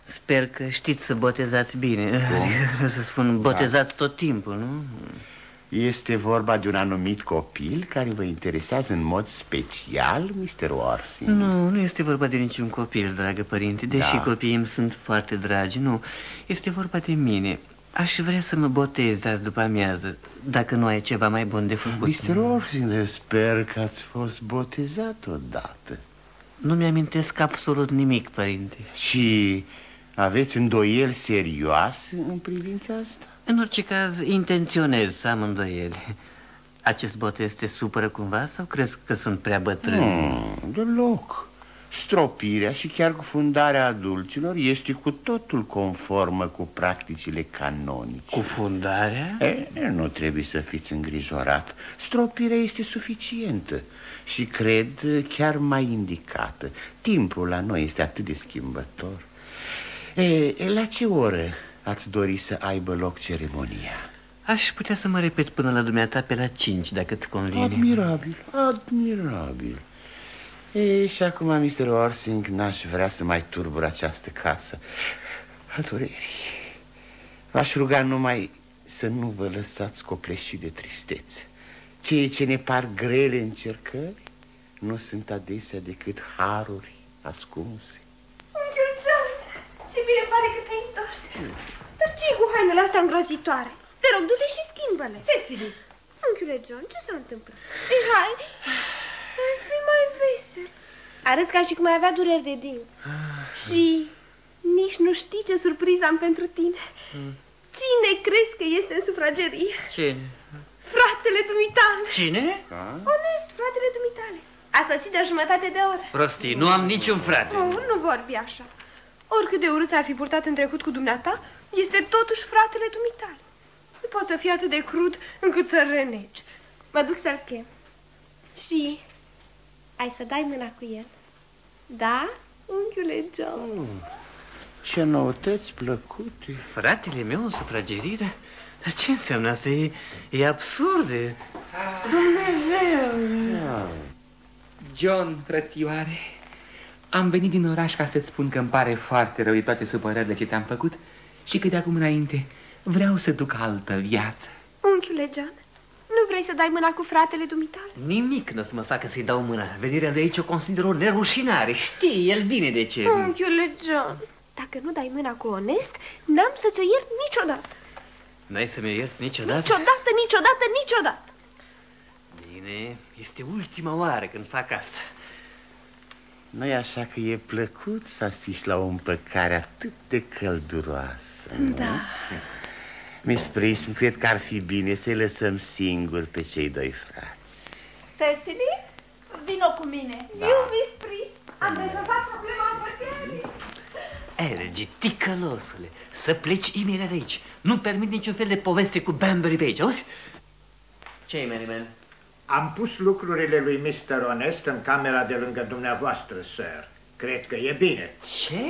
Sper că știți să botezați bine. Cum? Să spun, botezați da. tot timpul, nu? Este vorba de un anumit copil care vă interesează în mod special, Mr. Warsing? Nu, nu este vorba de niciun copil, dragă părinte, deși da. copiii îmi sunt foarte dragi, nu. Este vorba de mine. Aș vrea să mă botez azi după amiază, dacă nu ai ceva mai bun de făcut. Mr. Warsing, sper că ați fost botezat odată. Nu mi-amintesc absolut nimic, părinte. Și aveți îndoieli serioase în privința asta? În orice caz, intenționez să am îndoieli. Acest botez te supără cumva sau crezi că sunt prea bătrân? Hmm, deloc. Stropirea și chiar cufundarea adulților este cu totul conformă cu practicile canonice. Cufundarea? E, nu trebuie să fiți îngrijorat. Stropirea este suficientă și cred chiar mai indicată. Timpul la noi este atât de schimbător. E, la ce oră ați dori să aibă loc ceremonia? Aș putea să mă repet până la dumneata pe la cinci, dacă îți convine. Admirabil, admirabil. E, și acum, Mr. Orsing, n-aș vrea să mai turbur această casă a durerii. V-aș ruga numai să nu vă lăsați copleșit de tristețe. Ceea ce ne par grele încercări nu sunt adesea decât haruri ascunse. Unchiul John, ce bine pare că te-ai întors. Dar ce cu hainele astea îngrozitoare? Te rog, du-te și schimbă-le. Cecily! Unchiule John, ce s-a întâmplat? Ei, hai, ai fi mai vesel. Arăți ca și cum ai avea dureri de dinți. și nici nu știi ce surpriză am pentru tine. Cine crezi că este în sufragerie? Cine? Fratele dumitale. Cine? Onest, fratele dumitale. A sosit de o jumătate de oră. Prostii, nu am niciun frate. Oh, nu vorbi așa. Oricât de urât ar fi purtat în trecut cu dumneata, este totuși fratele dumitale. Nu poți să fii atât de crud încât să renegi. Mă duc să-l chem. Și ai să dai mâna cu el. Da, unchiule John? Mm. Ce noutăți plăcute. Fratele meu în sufragerire? Dar ce înseamnă asta? E, e absurd. E... Dumnezeu! John, frățioare, am venit din oraș ca să-ți spun că îmi pare foarte rău de toate supărările ce ți-am făcut și că de acum înainte vreau să duc altă viață. Unchiule John, nu vrei să dai mâna cu fratele dumitale? Nimic nu o să mă facă să-i dau mâna. Venirea lui aici o consider o nerușinare. Știi el bine de ce. Unchiule John, dacă nu dai mâna cu onest, n-am să-ți o iert niciodată. N-ai să mi-o ierți niciodată? Niciodată, niciodată, niciodată. Bine, este ultima oară când fac asta. nu e așa că e plăcut să asiști la o împăcare atât de călduroasă, nu? Da. Miss Prism, cred că ar fi bine să-i lăsăm singuri pe cei doi frați. Cecily, vino cu mine. Da. Eu, Miss Pris, am rezolvat problema împărțirii. Ergi, ticălosule, să pleci imediat de aici. Nu permit niciun fel de poveste cu Banbury pe aici, auzi? Ce-i, Merriman? Am pus lucrurile lui Mr. Honest în camera de lângă dumneavoastră, sir. Cred că e bine. Ce?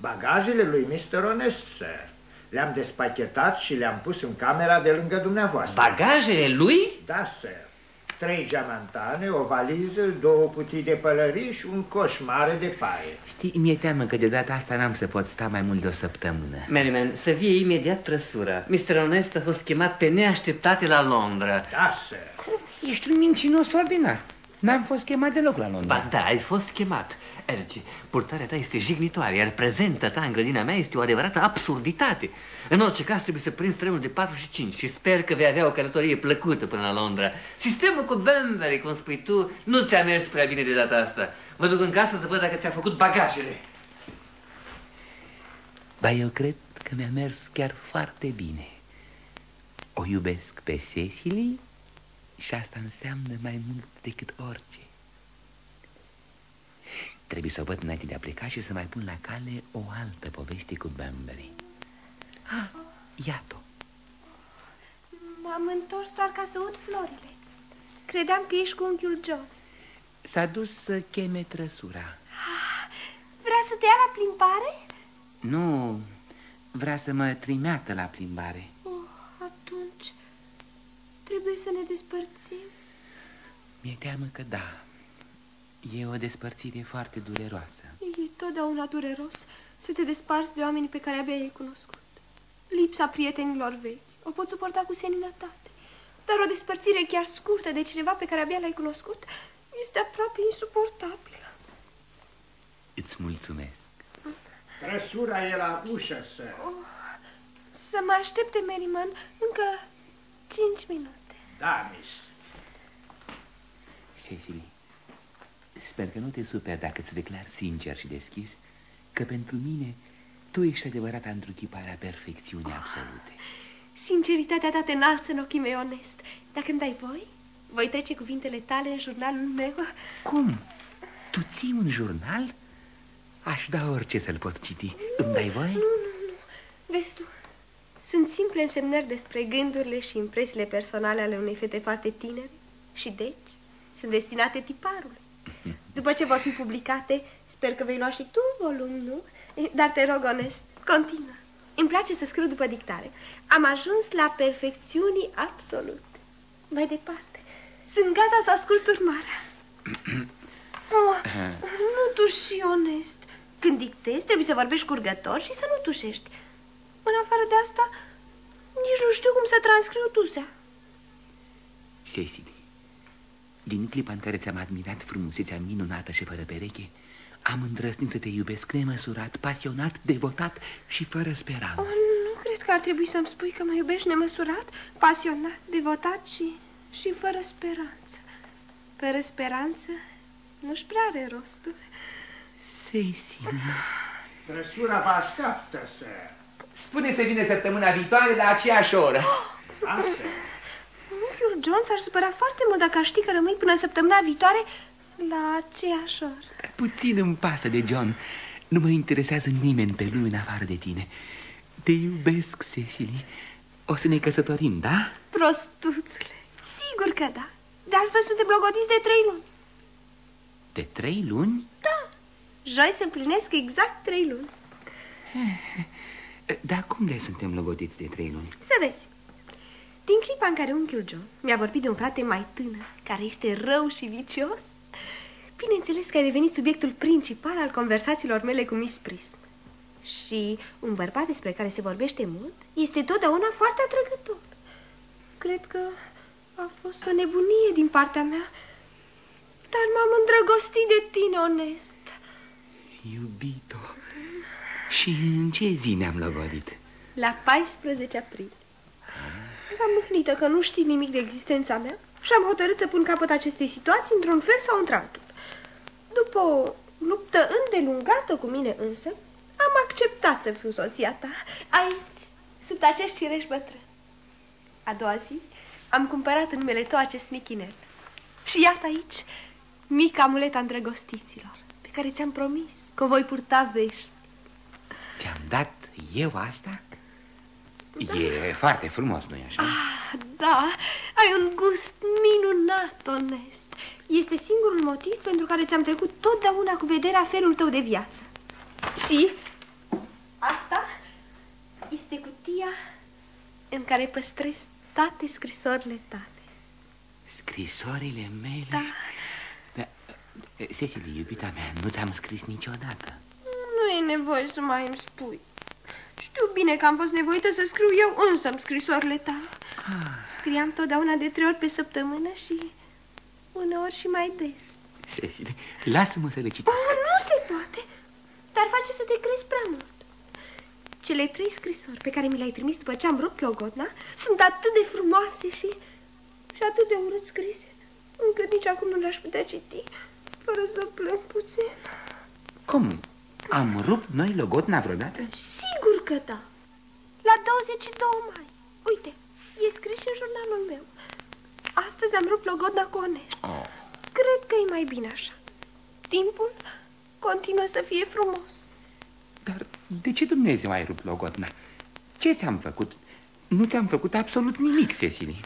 Bagajele lui Mr. Honest, sir. Le-am despachetat și le-am pus în camera de lângă dumneavoastră. Bagajele lui? Da, sir. Trei geamantane, o valiză, două putii de pălării și un coș mare de paie. Știi, mi-e teamă că de data asta n-am să pot sta mai mult de o săptămână. Merriman, să vie imediat trăsura. Mr. Honest a fost chemat pe neașteptate la Londra. Da, sir. Ești un mincinos ordinar. N-am fost chemat deloc la Londra. Ba da, ai fost chemat. Erge, purtarea ta este jignitoare, iar prezența ta în grădina mea este o adevărată absurditate. În orice caz trebuie să prinzi trenul de 4 și 5 și sper că vei avea o călătorie plăcută până la Londra. Sistemul cu Banbury, cum spui tu, nu ți-a mers prea bine de data asta. Mă duc în casă să văd dacă ți-a făcut bagajele. Ba, eu cred că mi-a mers chiar foarte bine. O iubesc pe Cecily și asta înseamnă mai mult decât orice. Trebuie să o văd înainte de a pleca și să mai pun la cale o altă poveste cu Banbury. Ah, iată. M-am întors doar ca să ud florile. Credeam că ești cu unchiul John. S-a dus să cheme trăsura. Vrea să te ia la plimbare? Nu, vrea să mă trimeată la plimbare. Oh, atunci trebuie să ne despărțim. Mi-e teamă că da. E o despărțire foarte dureroasă. E totdeauna dureros să te desparți de oamenii pe care abia ai cunoscut. Lipsa prietenilor vechi o pot suporta cu seninătate. Dar o despărțire chiar scurtă de cineva pe care abia l-ai cunoscut este aproape insuportabilă. Îți mulțumesc. Trăsura e la ușă, sir. Oh, să mă aștepte, Merriman, încă cinci minute. Da, miss. Cecily, sper că nu te super dacă îți declar sincer și deschis că pentru mine tu ești adevărata întruchipare a perfecțiunii absolute. Sinceritatea ta te înalță în ochii mei onest. Dacă îmi dai voi, voi trece cuvintele tale în jurnalul meu. Cum? Tu ții un jurnal? Aș da orice să-l pot citi. Îmi dai voie? Nu, nu, nu. Vezi tu, sunt simple însemnări despre gândurile și impresiile personale ale unei fete foarte tinere și deci sunt destinate tiparului. După ce vor fi publicate, sper că vei lua și tu un volum, nu? Dar te rog onest, continuă. Îmi place să scriu după dictare. Am ajuns la perfecțiunii absolute. Mai departe, sunt gata să ascult urmarea. oh, nu tuși onest. Când dictezi, trebuie să vorbești curgător și să nu tușești. În afară de asta, nici nu știu cum să transcriu tusea. Cecily, din clipa în care ți-am admirat frumusețea minunată și fără pereche, am îndrăznit să te iubesc nemăsurat, pasionat, devotat și fără speranță. Oh, nu cred că ar trebui să-mi spui că mă iubești nemăsurat, pasionat, devotat și, și fără speranță. Fără speranță nu-și prea are rostul. Cecil. Trăsura vă așteaptă, să. Spune să vine săptămâna viitoare la aceeași oră. Asta. Unchiul John s-ar supăra foarte mult dacă ar ști că rămâi până săptămâna viitoare la aceeași oră. Puțin îmi pasă de John. Nu mă interesează nimeni pe lume în afară de tine. Te iubesc, Cecily. O să ne căsătorim, da? Prostuțule, sigur că da. De altfel suntem logodiți de trei luni. De trei luni? Da. Joi se împlinesc exact trei luni. Dar cum le suntem logodiți de trei luni? Să vezi. Din clipa în care unchiul John mi-a vorbit de un frate mai tânăr, care este rău și vicios, bineînțeles că a devenit subiectul principal al conversațiilor mele cu Miss Prism. Și un bărbat despre care se vorbește mult este totdeauna foarte atrăgător. Cred că a fost o nebunie din partea mea, dar m-am îndrăgostit de tine, onest. Iubito, și în ce zi ne-am logodit? La 14 aprilie. Eram mâhnită că nu știi nimic de existența mea și am hotărât să pun capăt acestei situații într-un fel sau într-altul. După o luptă îndelungată cu mine însă, am acceptat să fiu soția ta aici, sub acești cireși bătrân. A doua zi am cumpărat în numele tău acest mic inel. Și iată aici mica amuleta îndrăgostiților, pe care ți-am promis că o voi purta vești. Ți-am dat eu asta? Da. E foarte frumos, nu-i așa? Ah, da, ai un gust minunat, onest. Este singurul motiv pentru care ți-am trecut totdeauna cu vederea felul tău de viață. Și asta este cutia în care păstrez toate scrisorile tale. Scrisorile mele? Da. da. Cecilie, iubita mea, nu ți-am scris niciodată. Nu e nevoie să mai îmi spui. Știu bine că am fost nevoită să scriu eu însă scrisorile tale. Ah. Scriam totdeauna de trei ori pe săptămână și uneori și mai des. Cecile, lasă-mă să le citesc. Oh, nu se poate, dar face să te crezi prea mult. Cele trei scrisori pe care mi le-ai trimis după ce am rupt logodna sunt atât de frumoase și, și atât de urât scrise, încât nici acum nu le-aș putea citi, fără să plâng puțin. Cum? Am rupt noi logodna vreodată? Sigur că da. La 22 mai. Uite, e scris și în jurnalul meu. Astăzi am rupt logodna cu onest. Oh. Cred că e mai bine așa. Timpul continuă să fie frumos. Dar de ce Dumnezeu ai rupt logodna? Ce ți-am făcut? Nu ți-am făcut absolut nimic, Cecily.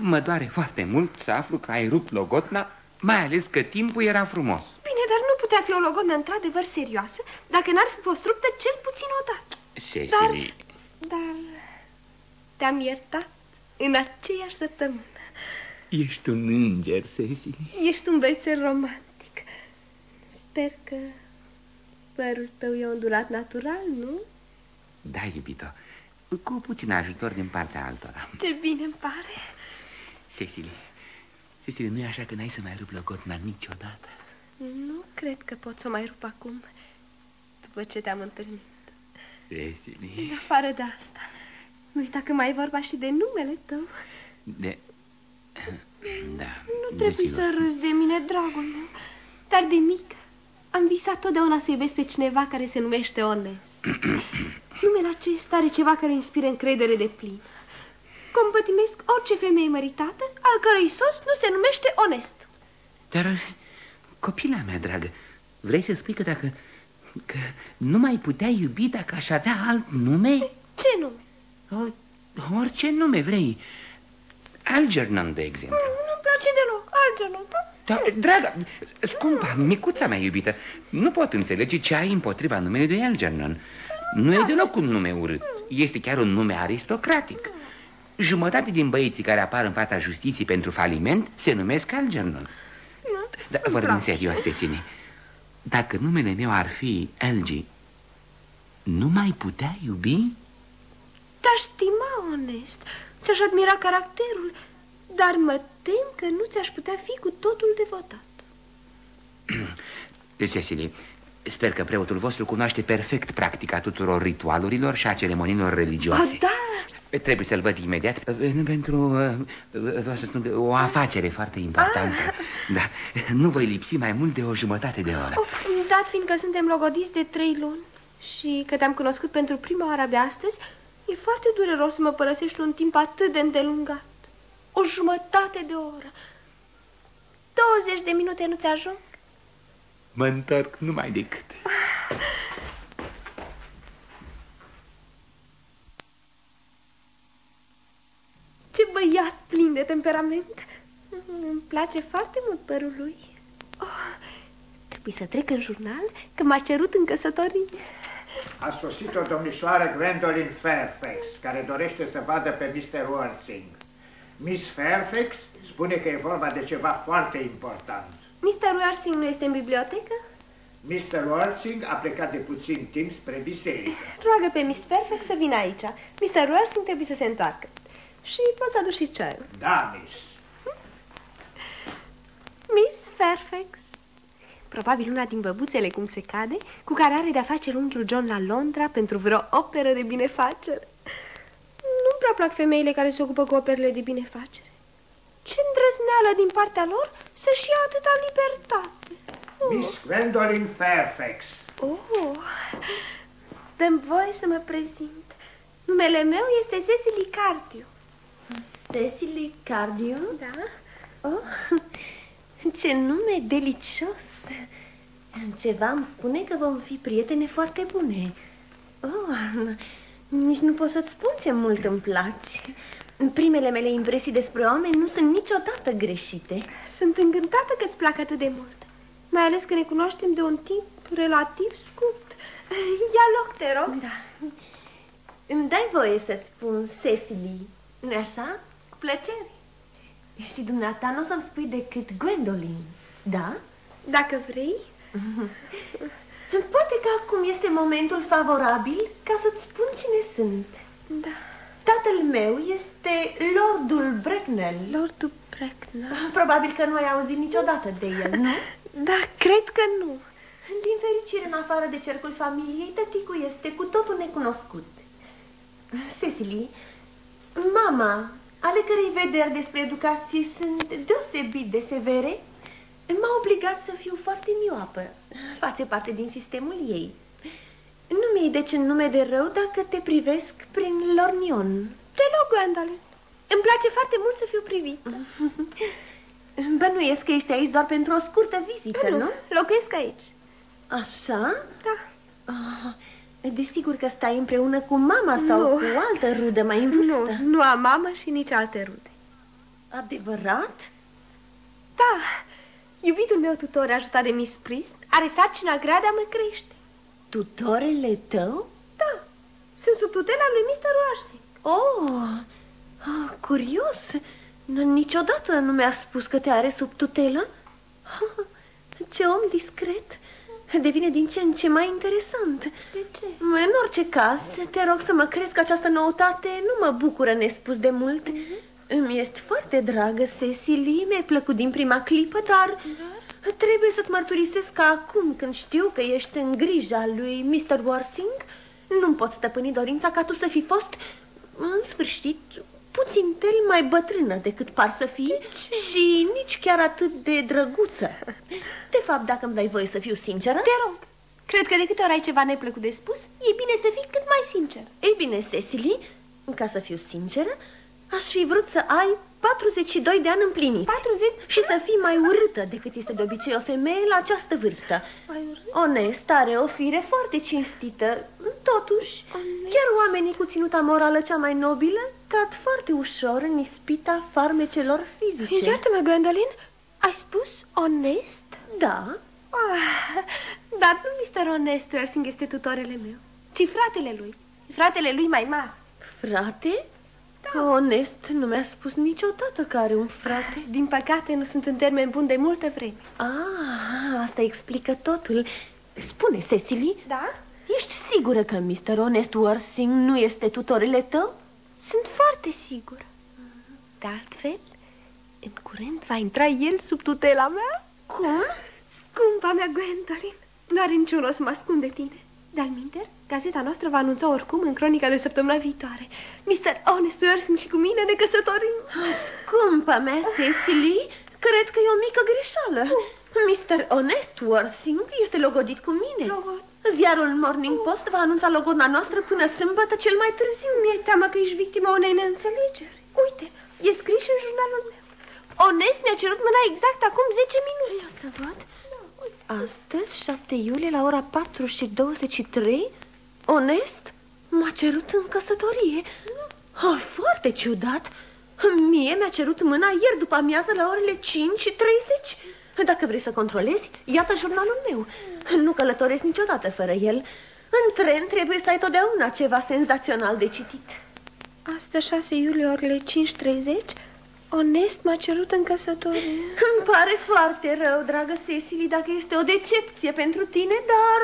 Mă doare foarte mult să aflu că ai rupt logodna, mai ales că timpul era frumos. Bine, dar nu putea fi o logodnă într-adevăr serioasă dacă n-ar fi fost ruptă cel puțin odată. Cecily... Dar, dar te-am iertat în aceeași săptămână. Ești un înger, Cecily. Ești un băiețel romantic. Sper că părul tău e ondulat natural, nu? Da, iubito. Cu puțin ajutor din partea altora. Ce bine îmi pare. Cecily, Cecily, nu e așa că n-ai să mai rup logotna niciodată? Nu cred că pot să o mai rup acum, după ce te-am întâlnit. Cecily... În afară de asta, nu uita că mai e vorba și de numele tău. De... Da, Nu trebuie să râzi de mine, dragul meu, dar de mic am visat totdeauna să iubesc pe cineva care se numește Onest. Numele acesta are ceva care inspiră încredere de plin. Compătimesc orice femeie măritată, al cărei sos nu se numește Onest. Dar Copila mea dragă, vrei să spui că dacă... Că nu mai putea iubi dacă aș avea alt nume? Ce nume? O, orice nume vrei. Algernon, de exemplu. Nu-mi place deloc. Algernon. Da, dragă, scumpa, micuța mea iubită, nu pot înțelege ce ai împotriva numelui de Algernon. Nu e deloc un nume urât, este chiar un nume aristocratic. Jumătate din băieții care apar în fața justiției pentru faliment se numesc Algernon. Da, vorbim serios, Cecily. Dacă numele meu ar fi Elgi, nu mai putea iubi? Te-aș stima onest, ți-aș admira caracterul, dar mă tem că nu ți-aș putea fi cu totul devotat. Cecily, sper că preotul vostru cunoaște perfect practica tuturor ritualurilor și a ceremoniilor religioase. Oh, da! Trebuie să-l văd imediat pentru, vreau să spun, o afacere foarte importantă. Ah. Da, nu voi lipsi mai mult de o jumătate de oră. Oh, dat fiindcă suntem logodiți de trei luni și că te-am cunoscut pentru prima oară abia astăzi, e foarte dureros să mă părăsești un timp atât de îndelungat. O jumătate de oră. 20 de minute nu ți-ajung? Mă întorc numai decât. Ce băiat plin de temperament. Îmi place foarte mult părul lui. Oh, trebuie să trec în jurnal că m-a cerut în căsătorie. A sosit o domnișoară Gwendolyn Fairfax, care dorește să vadă pe Mr. Worthing. Miss Fairfax spune că e vorba de ceva foarte important. Mr. Worthing nu este în bibliotecă? Mr. Worthing a plecat de puțin timp spre biserică. Roagă pe Miss Fairfax să vină aici. Mr. Worthing trebuie să se întoarcă. Și poți să aduci și ceaiul. Da, Miss. Miss Fairfax. Probabil una din băbuțele cum se cade, cu care are de-a face unchiul John la Londra pentru vreo operă de binefacere. Nu-mi prea plac femeile care se ocupă cu operele de binefacere. Ce îndrăzneală din partea lor să-și ia atâta libertate. Oh. Miss Gwendolyn Fairfax. Oh, dăm voie să mă prezint. Numele meu este Cecily Cardio. Cecily Cardio? Da. Oh, ce nume delicios! Ceva îmi spune că vom fi prietene foarte bune. Oh, nici nu pot să-ți spun ce mult îmi place. Primele mele impresii despre oameni nu sunt niciodată greșite. Sunt încântată că îți plac atât de mult. Mai ales că ne cunoaștem de un timp relativ scurt. Ia loc, te rog. Da. Îmi dai voie să-ți spun Cecily, nu așa? Cu plăcere. Și dumneata nu o să-mi spui decât Gwendolyn, da? Dacă vrei. Poate că acum este momentul favorabil ca să-ți spun cine sunt. Da. Tatăl meu este Lordul Bracknell. Lordul Bracknell? Probabil că nu ai auzit niciodată de el, nu? Da, cred că nu. Din fericire, în afară de cercul familiei, tăticul este cu totul necunoscut. Cecily, mama, ale cărei vederi despre educație sunt deosebit de severe, M-a obligat să fiu foarte mioapă. Face parte din sistemul ei. Nu mi-ai de ce nume de rău dacă te privesc prin lornion. Te rog, Gwendolyn. Îmi place foarte mult să fiu privit. Bănuiesc că ești aici doar pentru o scurtă vizită, nu? nu? Locuiesc aici. Așa? Da. Oh, desigur că stai împreună cu mama sau nu. cu altă rudă mai în vârstă. Nu, nu am mamă și nici alte rude. Adevărat? Da. Iubitul meu tutor ajutat de Miss Prism are sarcina grea de a mă crește. Tutorele tău? Da, sunt sub tutela lui Mr. Darcy. Oh, oh curios. Niciodată nu mi-a spus că te are sub tutelă. Ce om discret. Devine din ce în ce mai interesant. De ce? În orice caz, te rog să mă crezi că această noutate nu mă bucură nespus de mult. Mm -hmm. Îmi ești foarte dragă, Cecily, mi-ai plăcut din prima clipă, dar da? trebuie să-ți mărturisesc că acum când știu că ești în grija lui Mr. Worsing, nu-mi pot stăpâni dorința ca tu să fi fost, în sfârșit, puțin tel mai bătrână decât par să fii și nici chiar atât de drăguță. De fapt, dacă îmi dai voie să fiu sinceră... Te rog, cred că de câte ori ai ceva neplăcut de spus, e bine să fii cât mai sincer. Ei bine, Cecily, ca să fiu sinceră, Aș fi vrut să ai 42 de ani împliniți 40? Și să fii mai urâtă decât este de obicei o femeie la această vârstă Onest are o fire foarte cinstită Totuși, Onest. chiar oamenii cu ținuta morală cea mai nobilă Cad foarte ușor în ispita farmecelor fizice Iartă-mă, Gwendolyn, ai spus onest? Da Ah, dar nu Mr. Honest Elsing este tutorele meu, ci fratele lui. Fratele lui mai mare. Frate? Da. Onest nu mi-a spus niciodată că are un frate Din păcate nu sunt în termen bun de multă vreme Ah, asta explică totul Spune, Cecily Da? Ești sigură că Mr. Honest Worsing nu este tutorele tău? Sunt foarte sigură De altfel, în curând va intra el sub tutela mea Cum? Scumpa mea, Gwendolyn Nu are niciun rost să mă ascund de tine Dar minter, gazeta noastră va anunța oricum în cronica de săptămâna viitoare. Mr. Honest Worsing și cu mine ne căsătorim Scumpa mea, Cecily, cred că e o mică greșeală. Mr. Honest Worsing este logodit cu mine. Logod. Ziarul Morning Post va anunța logodna noastră până sâmbătă cel mai târziu. Mi-e teamă că ești victima unei neînțelegeri. Uite, e scris în jurnalul meu. Onest mi-a cerut mâna exact acum 10 minute. Ia să văd. Astăzi, 7 iulie, la ora 4 și 23 Onest? M-a cerut în căsătorie. Oh, Foarte ciudat. Mie mi-a cerut mâna ieri după amiază la orele 5 și 30 Dacă vrei să controlezi, iată jurnalul meu. Nu călătoresc niciodată fără el. În tren trebuie să ai totdeauna ceva senzațional de citit. Astăzi, 6 iulie, orele 5.30 Onest m-a cerut în căsătorie. Îmi pare foarte rău, dragă Cecily, dacă este o decepție pentru tine, dar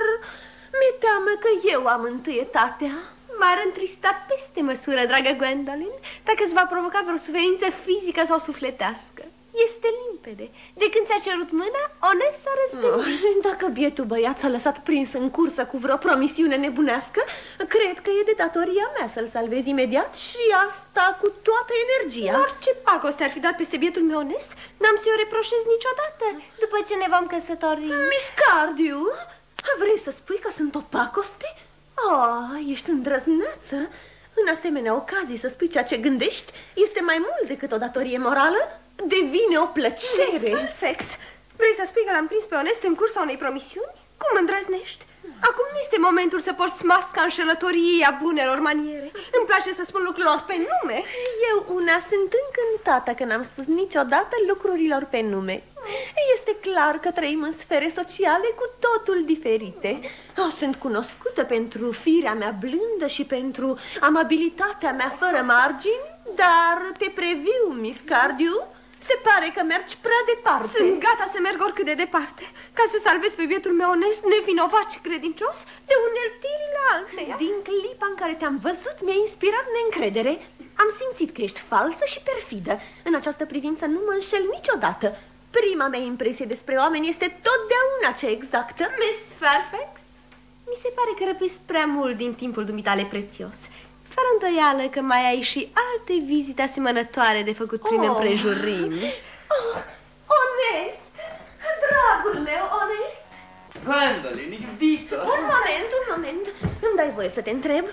mi-e teamă că eu am întâietatea M-ar întrista peste măsură, dragă Gwendolyn, dacă îți va provoca vreo suferință fizică sau sufletească. Este limpede. De când ți-a cerut mâna, Onest s-a răzgândit. Oh, dacă bietul băiat s-a lăsat prins în cursă cu vreo promisiune nebunească, cred că e de datoria mea să-l salvez imediat și asta cu toată energia. Orice pacoste ar fi dat peste bietul meu onest, n-am să-i o reproșez niciodată, după ce ne vom căsători. Miss Cardew, vrei să spui că sunt o pacoste? Oh, ești îndrăzneață. În asemenea ocazii să spui ceea ce gândești este mai mult decât o datorie morală, devine o plăcere. Perfect. Vrei să spui că l-am prins pe onest în cursa unei promisiuni? Cum îndrăznești? Acum nu este momentul să porți masca înșelătoriei a bunelor maniere. Îmi place să spun lucrurilor pe nume. Eu una sunt încântată că n-am spus niciodată lucrurilor pe nume. Este clar că trăim în sfere sociale cu totul diferite. Oh, sunt cunoscută pentru firea mea blândă și pentru amabilitatea mea fără margini, dar te previu, Miss Cardew, se pare că mergi prea departe. Sunt gata să merg oricât de departe, ca să salvez pe bietul meu onest, nevinovat și credincios de uneltirile alteia. Din clipa în care te-am văzut, mi-a inspirat neîncredere. Am simțit că ești falsă și perfidă. În această privință nu mă înșel niciodată. Prima mea impresie despre oameni este totdeauna cea exactă. Miss Fairfax, mi se pare că răpesc prea mult din timpul dumitale prețios. Fără îndoială că mai ai și alte vizite asemănătoare de făcut prin Oh. împrejurimi. Oh, onest! Dragul meu, onest! Gwendolyn, iubito! Un moment, un moment. Îmi dai voie să te întreb?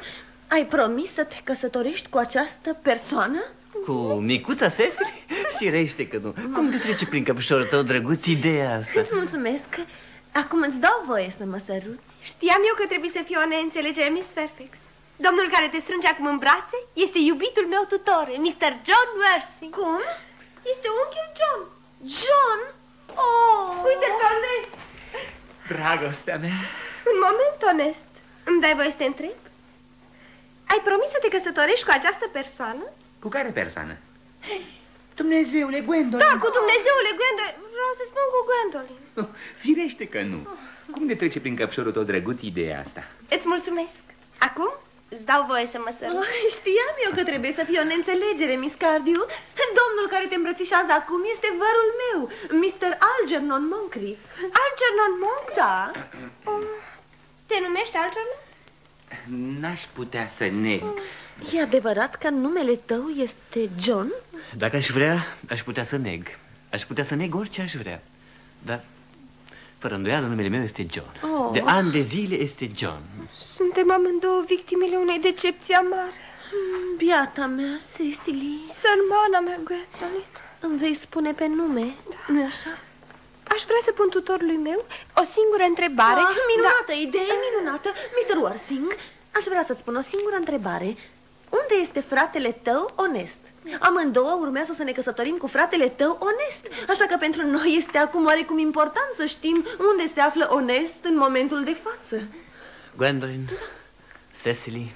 Ai promis să te căsătorești cu această persoană? Cu micuța Cecily? Firește că nu. Cum te trece prin căpușorul tău, drăguț, ideea asta? Îți mulțumesc. Acum îți dau voie să mă săruți. Știam eu că trebuie să fie o neînțelegere, Miss Fairfax. Domnul care te strânge acum în brațe este iubitul meu tutor, Mr. John Wersing. Cum? Este unchiul John. John? Oh! Uite-l pe onest. Dragostea mea. Un moment onest. Îmi dai voie să te întreb? Ai promis să te căsătorești cu această persoană? Cu care persoană? Dumnezeule, Gwendolyn. Da, cu Dumnezeule, Gwendolyn. Vreau să spun cu Gwendolyn. Oh, firește că nu. Cum ne trece prin căpșorul tău drăguț ideea asta? Îți mulțumesc. Acum îți dau voie să mă sărut. Oh, știam eu că trebuie să fie o neînțelegere, Miss Cardew. Domnul care te îmbrățișează acum este vărul meu, Mr. Algernon Moncrief. Algernon Monk? Da. Oh, te numești Algernon? N-aș putea să neg. E adevărat că numele tău este John? Dacă aș vrea, aș putea să neg. Aș putea să neg orice aș vrea. Dar, fără îndoială, numele meu este John. Oh. De ani de zile este John. Suntem amândouă victimele unei decepții amare. Biata mea, Cecily Sărmana mea, Gwendolyn Îmi vei spune pe nume, da. nu-i așa? Aș vrea să pun tutorului meu o singură întrebare ah, Minunată, da... idee minunată Mr. Warsing, aș vrea să-ți spun o singură întrebare Unde este fratele tău onest? Amândouă urmează să ne căsătorim cu fratele tău onest. Așa că pentru noi este acum oarecum important să știm unde se află onest în momentul de față. Gwendolyn, da. Cecily,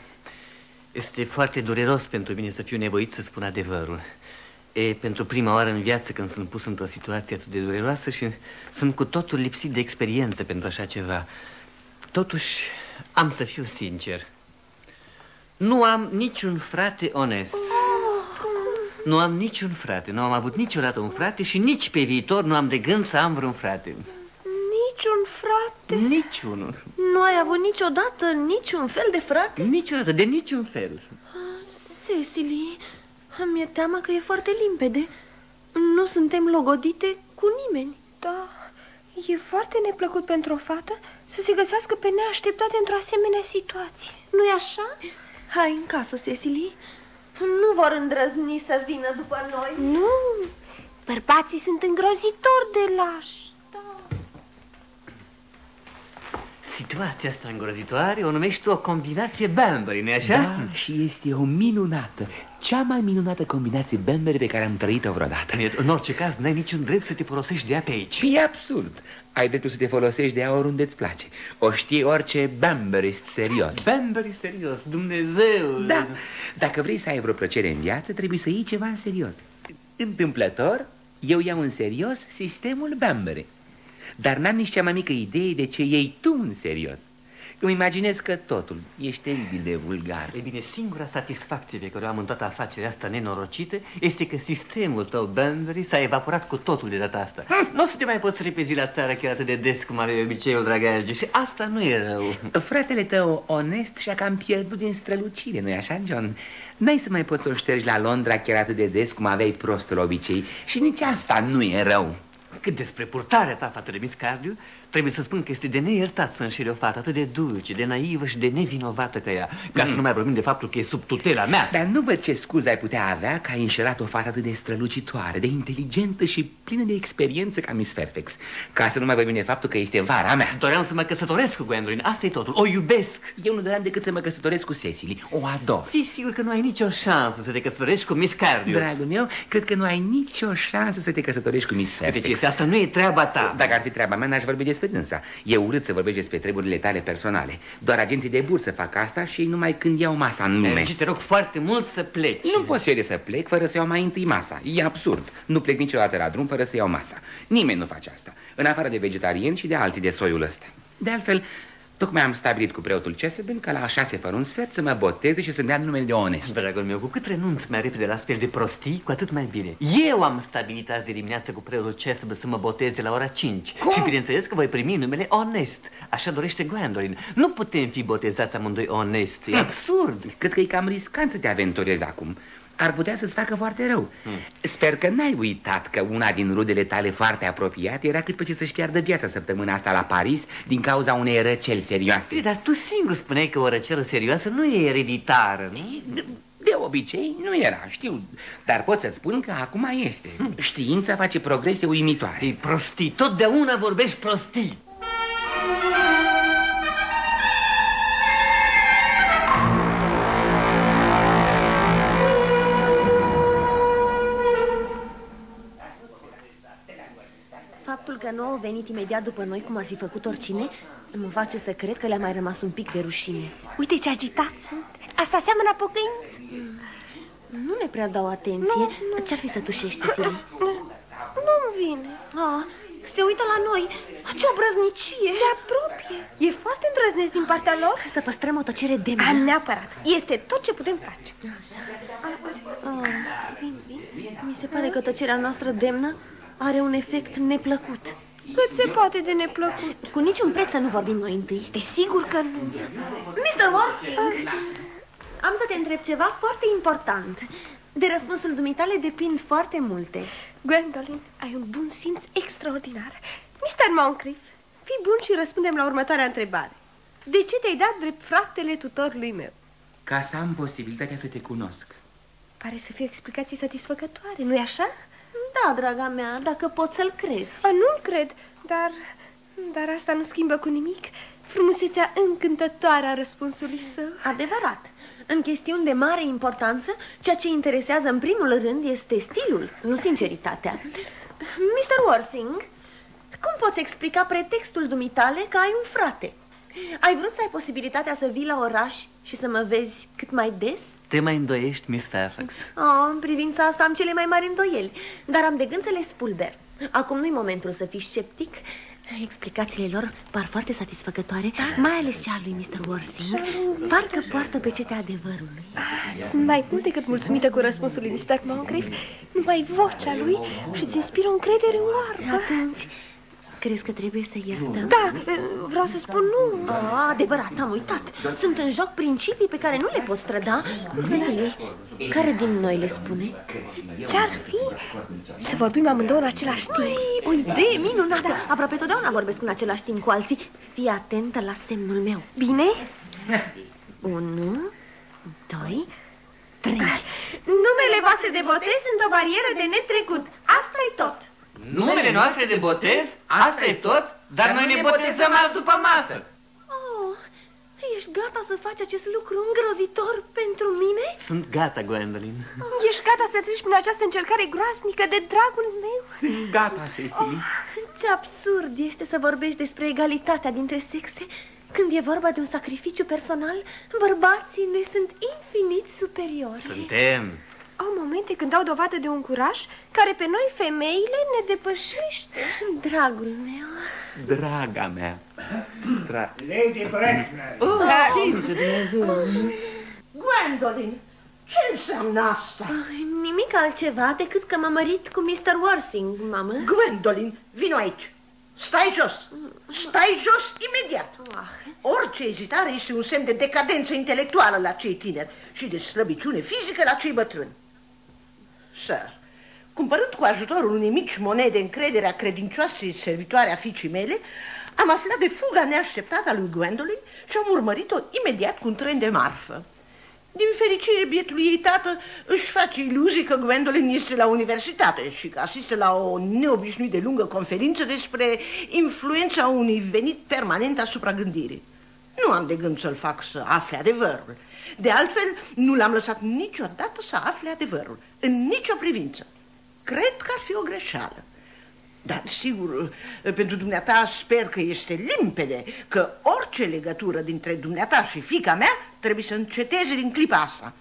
este foarte dureros pentru mine să fiu nevoit să spun adevărul. E pentru prima oară în viață când sunt pus într-o situație atât de dureroasă și sunt cu totul lipsit de experiență pentru așa ceva. Totuși, am să fiu sincer Nu am niciun frate onest. Nu am niciun frate, nu am avut niciodată un frate și nici pe viitor nu am de gând să am vreun frate. Niciun frate? Niciunul. Nu ai avut niciodată niciun fel de frate? Niciodată, de niciun fel. Cecily, mi-e teamă că e foarte limpede. Nu suntem logodite cu nimeni. Da, e foarte neplăcut pentru o fată să se găsească pe neașteptate într-o asemenea situație. Nu-i așa? Hai în casă, Cecily Nu vor îndrăzni să vină după noi. Nu, bărbații sunt îngrozitori de lași Situația asta îngrozitoare o numești tu o combinație Bambury, nu așa? Da, și este o minunată, cea mai minunată combinație Bambury pe care am trăit-o vreodată. În orice caz, n-ai niciun drept să te folosești de ea pe aici. E absurd. Ai dreptul să te folosești de ea oriunde îți place. O știe orice Bamberist serios. Bambury serios, Dumnezeu! Da, dacă vrei să ai vreo plăcere în viață, trebuie să iei ceva în serios. Întâmplător, eu iau în serios sistemul Bambury. Dar n-am nici cea mai mică idee de ce iei tu în serios Îmi imaginez că totul ești teribil de vulgar. E bine, singura satisfacție pe care o am în toată afacerea asta nenorocită Este că sistemul tău, Banbury, s-a evaporat cu totul de data asta. Nu o să te mai poți repezi la țară chiar atât de des cum are obiceiul, dragă Alge Și asta nu e rău. Fratele tău onest și-a cam pierdut din strălucire, nu-i așa, John? N-ai să mai poți să o ștergi la Londra chiar atât de des cum aveai prostul obicei Și nici asta nu e rău. Cât despre purtarea ta față de Miss Cardew, trebuie să spun că este de neiertat să înșire o fată atât de dulce, de naivă și de nevinovată ca ea, ca mm. să nu mai vorbim de faptul că e sub tutela mea. Dar nu văd ce scuze ai putea avea că ai înșerat o fată atât de strălucitoare, de inteligentă și plină de experiență ca Miss Fairfax, ca să nu mai vorbim de faptul că este vara mea. Doream să mă căsătoresc cu Gwendolyn, asta e totul, o iubesc. Eu nu doream decât să mă căsătoresc cu Cecily, o ador. Fii sigur că nu ai nicio șansă să te căsătorești cu Miss Cardew. Dragul meu, cred că nu ai nicio șansă să te căsătorești cu Miss Fairfax. Deci asta nu e treaba ta. Dacă ar fi treaba mea, n-aș vorbi despre dânsa. Eu urât să vorbești despre treburile tale personale. Doar agenții de bursă fac asta și numai când iau masa în nume. Și te rog foarte mult să pleci. Nu pot cere să plec fără să iau mai întâi masa. E absurd. Nu plec niciodată la drum fără să iau masa. Nimeni nu face asta. În afară de vegetarieni și de alții de soiul ăsta. De altfel, Tocmai am stabilit cu preotul Cesebin ca la șase fără un sfert să mă boteze și să-mi dea numele de onest. Dragul meu, cu cât renunț mai repede la astfel de prostii, cu atât mai bine. Eu am stabilit azi de dimineață cu preotul Cesebin să mă boteze la ora 5 Cum? Și bineînțeles că voi primi numele onest. Așa dorește Gwendolyn. Nu putem fi botezați amândoi onest, e absurd. Cred că e cam riscant să te aventurezi acum ar putea să-ți facă foarte rău hmm. Sper că n-ai uitat că una din rudele tale foarte apropiate Era cât pe ce să-și piardă viața săptămâna asta la Paris Din cauza unei răceli serioase Dar tu singur spuneai că o răcelă serioasă nu e ereditară De, de obicei nu era, știu Dar pot să-ți spun că acum este hmm. Știința face progrese uimitoare E prostii, totdeauna vorbești prostii că nu au venit imediat după noi, cum ar fi făcut oricine, mă face să cred că le-a mai rămas un pic de rușine. Uite ce agitat sunt. Asta seamănă pocăință. Nu ne prea dau atenție. Ce-ar fi să tușești, Cecilie? Nu-mi vine. Ah, se uită la noi. Ce obrăznicie! Se apropie. E foarte îndrăznesc din partea lor. Să păstrăm o tăcere demnă. Am neapărat. Este tot ce putem face. Așa. Ah, vin, vin. Mi se pare că tăcerea noastră demnă are un efect neplăcut. Cât se poate de neplăcut? Cu niciun preț să nu vorbim noi întâi. Desigur că nu. Mr. Warfield, am să te întreb ceva foarte important. De răspunsul dumitale depind foarte multe. Gwendolyn, ai un bun simț extraordinar. Mr. Moncrief, fii bun și răspundem la următoarea întrebare. De ce te-ai dat drept fratele tutorului meu? ca să am posibilitatea să te cunosc. Pare să fie o explicație satisfăcătoare, nu-i așa? Da, draga mea, dacă pot să-l crezi. A, nu-l cred, dar... Dar asta nu schimbă cu nimic frumusețea încântătoare a răspunsului său. Adevărat. În chestiuni de mare importanță, ceea ce interesează în primul rând este stilul, nu sinceritatea. Mr. Worsing, cum poți explica pretextul dumitale că ai un frate? Ai vrut să ai posibilitatea să vii la oraș și să mă vezi cât mai des? Te mai îndoiești, Miss Fairfax? Oh, în privința asta am cele mai mari îndoieli, dar am de gând să le spulber. Acum nu-i momentul să fii sceptic. Explicațiile lor par foarte satisfăcătoare, da. mai ales cea a lui Mr. Worsing. Parcă poartă pe cetea adevărului. Sunt mai mult decât mulțumită cu răspunsul lui Mr. Moncrief. Numai vocea lui și ți inspiră o încredere oarbă. Atunci, Crezi că trebuie să iertăm? Da, vreau să spun nu. A, Adevărat, am uitat. Sunt în joc principii pe care nu le poți trăda Cecily, care din noi le spune? Ce-ar fi? Să vorbim amândouă în același timp? O idee minunată. Da. Aproape totdeauna vorbesc în același timp cu alții. Fii atentă la semnul meu. Bine? Unu, doi, trei. Numele voastre de botez sunt o barieră de netrecut. Asta e tot Numele noastre de botez? Asta e tot? Dar, Dar noi ne botezăm azi după masă. Oh, ești gata să faci acest lucru îngrozitor pentru mine? Sunt gata, Gwendolyn. Oh. Ești gata să treci prin această încercare groasnică de dragul meu? Sunt gata, Cecily. Oh, ce absurd este să vorbești despre egalitatea dintre sexe când e vorba de un sacrificiu personal, bărbații ne sunt infinit superiori. Suntem. Au momente când dau dovadă de un curaj care pe noi femeile ne depășește. Dragul meu. Draga mea. Dra Lady Bracknell. Oh, da. Gwendolyn, ce înseamnă asta? Nimic altceva decât că m-am mărit cu Mr. Worsing, mamă. Gwendolyn, vino aici. Stai jos. Stai jos imediat. Ah. Orice ezitare este un semn de decadență intelectuală la cei tineri și de slăbiciune fizică la cei bătrâni. Sir, cumpărând cu ajutorul unei mici monede încrederea credincioasei servitoare a fiicii mele, am aflat de fuga neașteptată a lui Gwendolyn și am urmărit-o imediat cu un tren de marfă. Din fericire, bietul ei tată își face iluzii că Gwendolyn este la universitate și că asistă la o neobișnuit de lungă conferință despre influența unui venit permanent asupra gândirii. Nu am de gând să-l fac să afle adevărul. De altfel, nu l-am lăsat niciodată să afle adevărul, în nicio privință. Cred că ar fi o greșeală. Dar, sigur, pentru dumneata sper că este limpede că orice legătură dintre dumneata și fica mea trebuie să înceteze din clipa asta.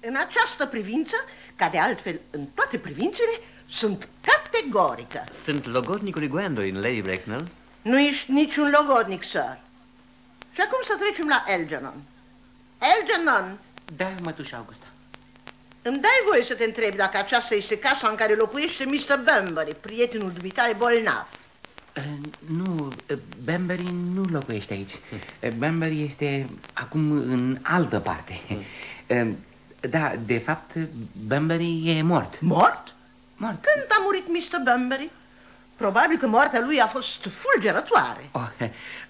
În această privință, ca de altfel în toate privințele, sunt categorică. Sunt logodnicul lui Gwendolyn, Lady Bracknell. Nu ești niciun logodnic, sir. Și acum să trecem la Elgenon. Elgenon! Da, mătușa Augusta. Îmi dai voie să te întreb dacă aceasta este casa în care locuiește Mr. Bambury, prietenul dumitare bolnav. Uh, nu, uh, Bambury nu locuiește aici. Uh, Bambury este acum în altă parte. Uh, da, de fapt, Bambury e mort. Mort? Mort. Când a murit Mr. Bambury? Probabil că moartea lui a fost fulgerătoare. Oh,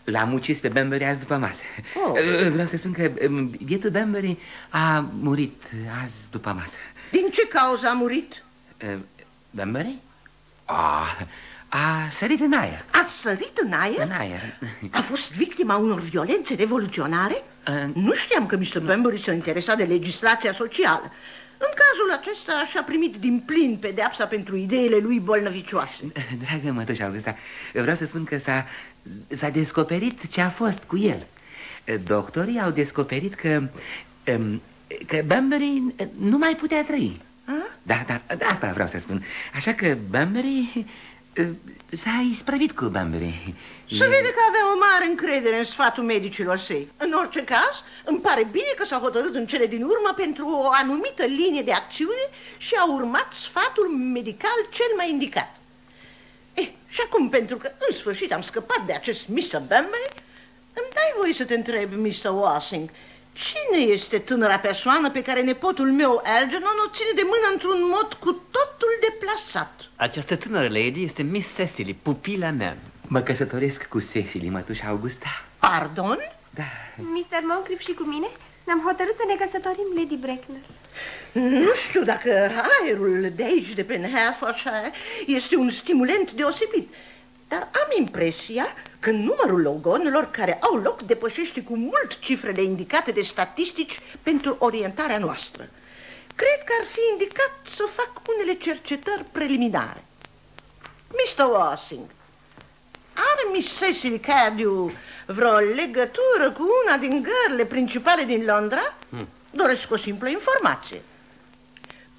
L-am ucis pe Bambury azi după masă. Oh. Vreau să spun că um, bietul Bambury a murit azi după masă. Din ce cauză a murit? Bambury? Ah, a sărit în aer. A sărit în aer? În aer. A fost victima unor violențe revoluționare? Uh... Nu știam că Mr. Bambury s-a interesat de legislația socială. În cazul acesta și-a primit din plin pedeapsa pentru ideile lui bolnăvicioase. Dragă mătușa Augusta, vreau să spun că s-a s-a descoperit ce a fost cu el. Doctorii au descoperit că, um, că Bambury nu mai putea trăi. A? Da, da, asta vreau să spun. Așa că Bambury uh, s-a isprăvit cu Bambury. Se vede că avea o mare încredere în sfatul medicilor săi. În orice caz, îmi pare bine că s-a hotărât în cele din urmă pentru o anumită linie de acțiune și a urmat sfatul medical cel mai indicat. Eh, și acum, pentru că în sfârșit am scăpat de acest Mr. Bambury, îmi dai voie să te întreb, Mr. Wassing, cine este tânăra persoană pe care nepotul meu, Algernon, o ține de mână într-un mod cu totul deplasat? Această tânără lady este Miss Cecily, pupila mea. Mă căsătoresc cu Cecily, mătușa Augusta. Pardon? Da. Mr. Moncrief și cu mine ne-am hotărât să ne căsătorim, Lady Bracknell. Nu știu dacă aerul de aici, de pe Hertfordshire, este un stimulent deosebit, dar am impresia că numărul logonelor care au loc depășește cu mult cifrele indicate de statistici pentru orientarea noastră. Cred că ar fi indicat să fac unele cercetări preliminare. Mr. Wassing, are Miss Cecily Cardew vreo legătură cu una din gările principale din Londra? Hmm. Doresc o simplă informație.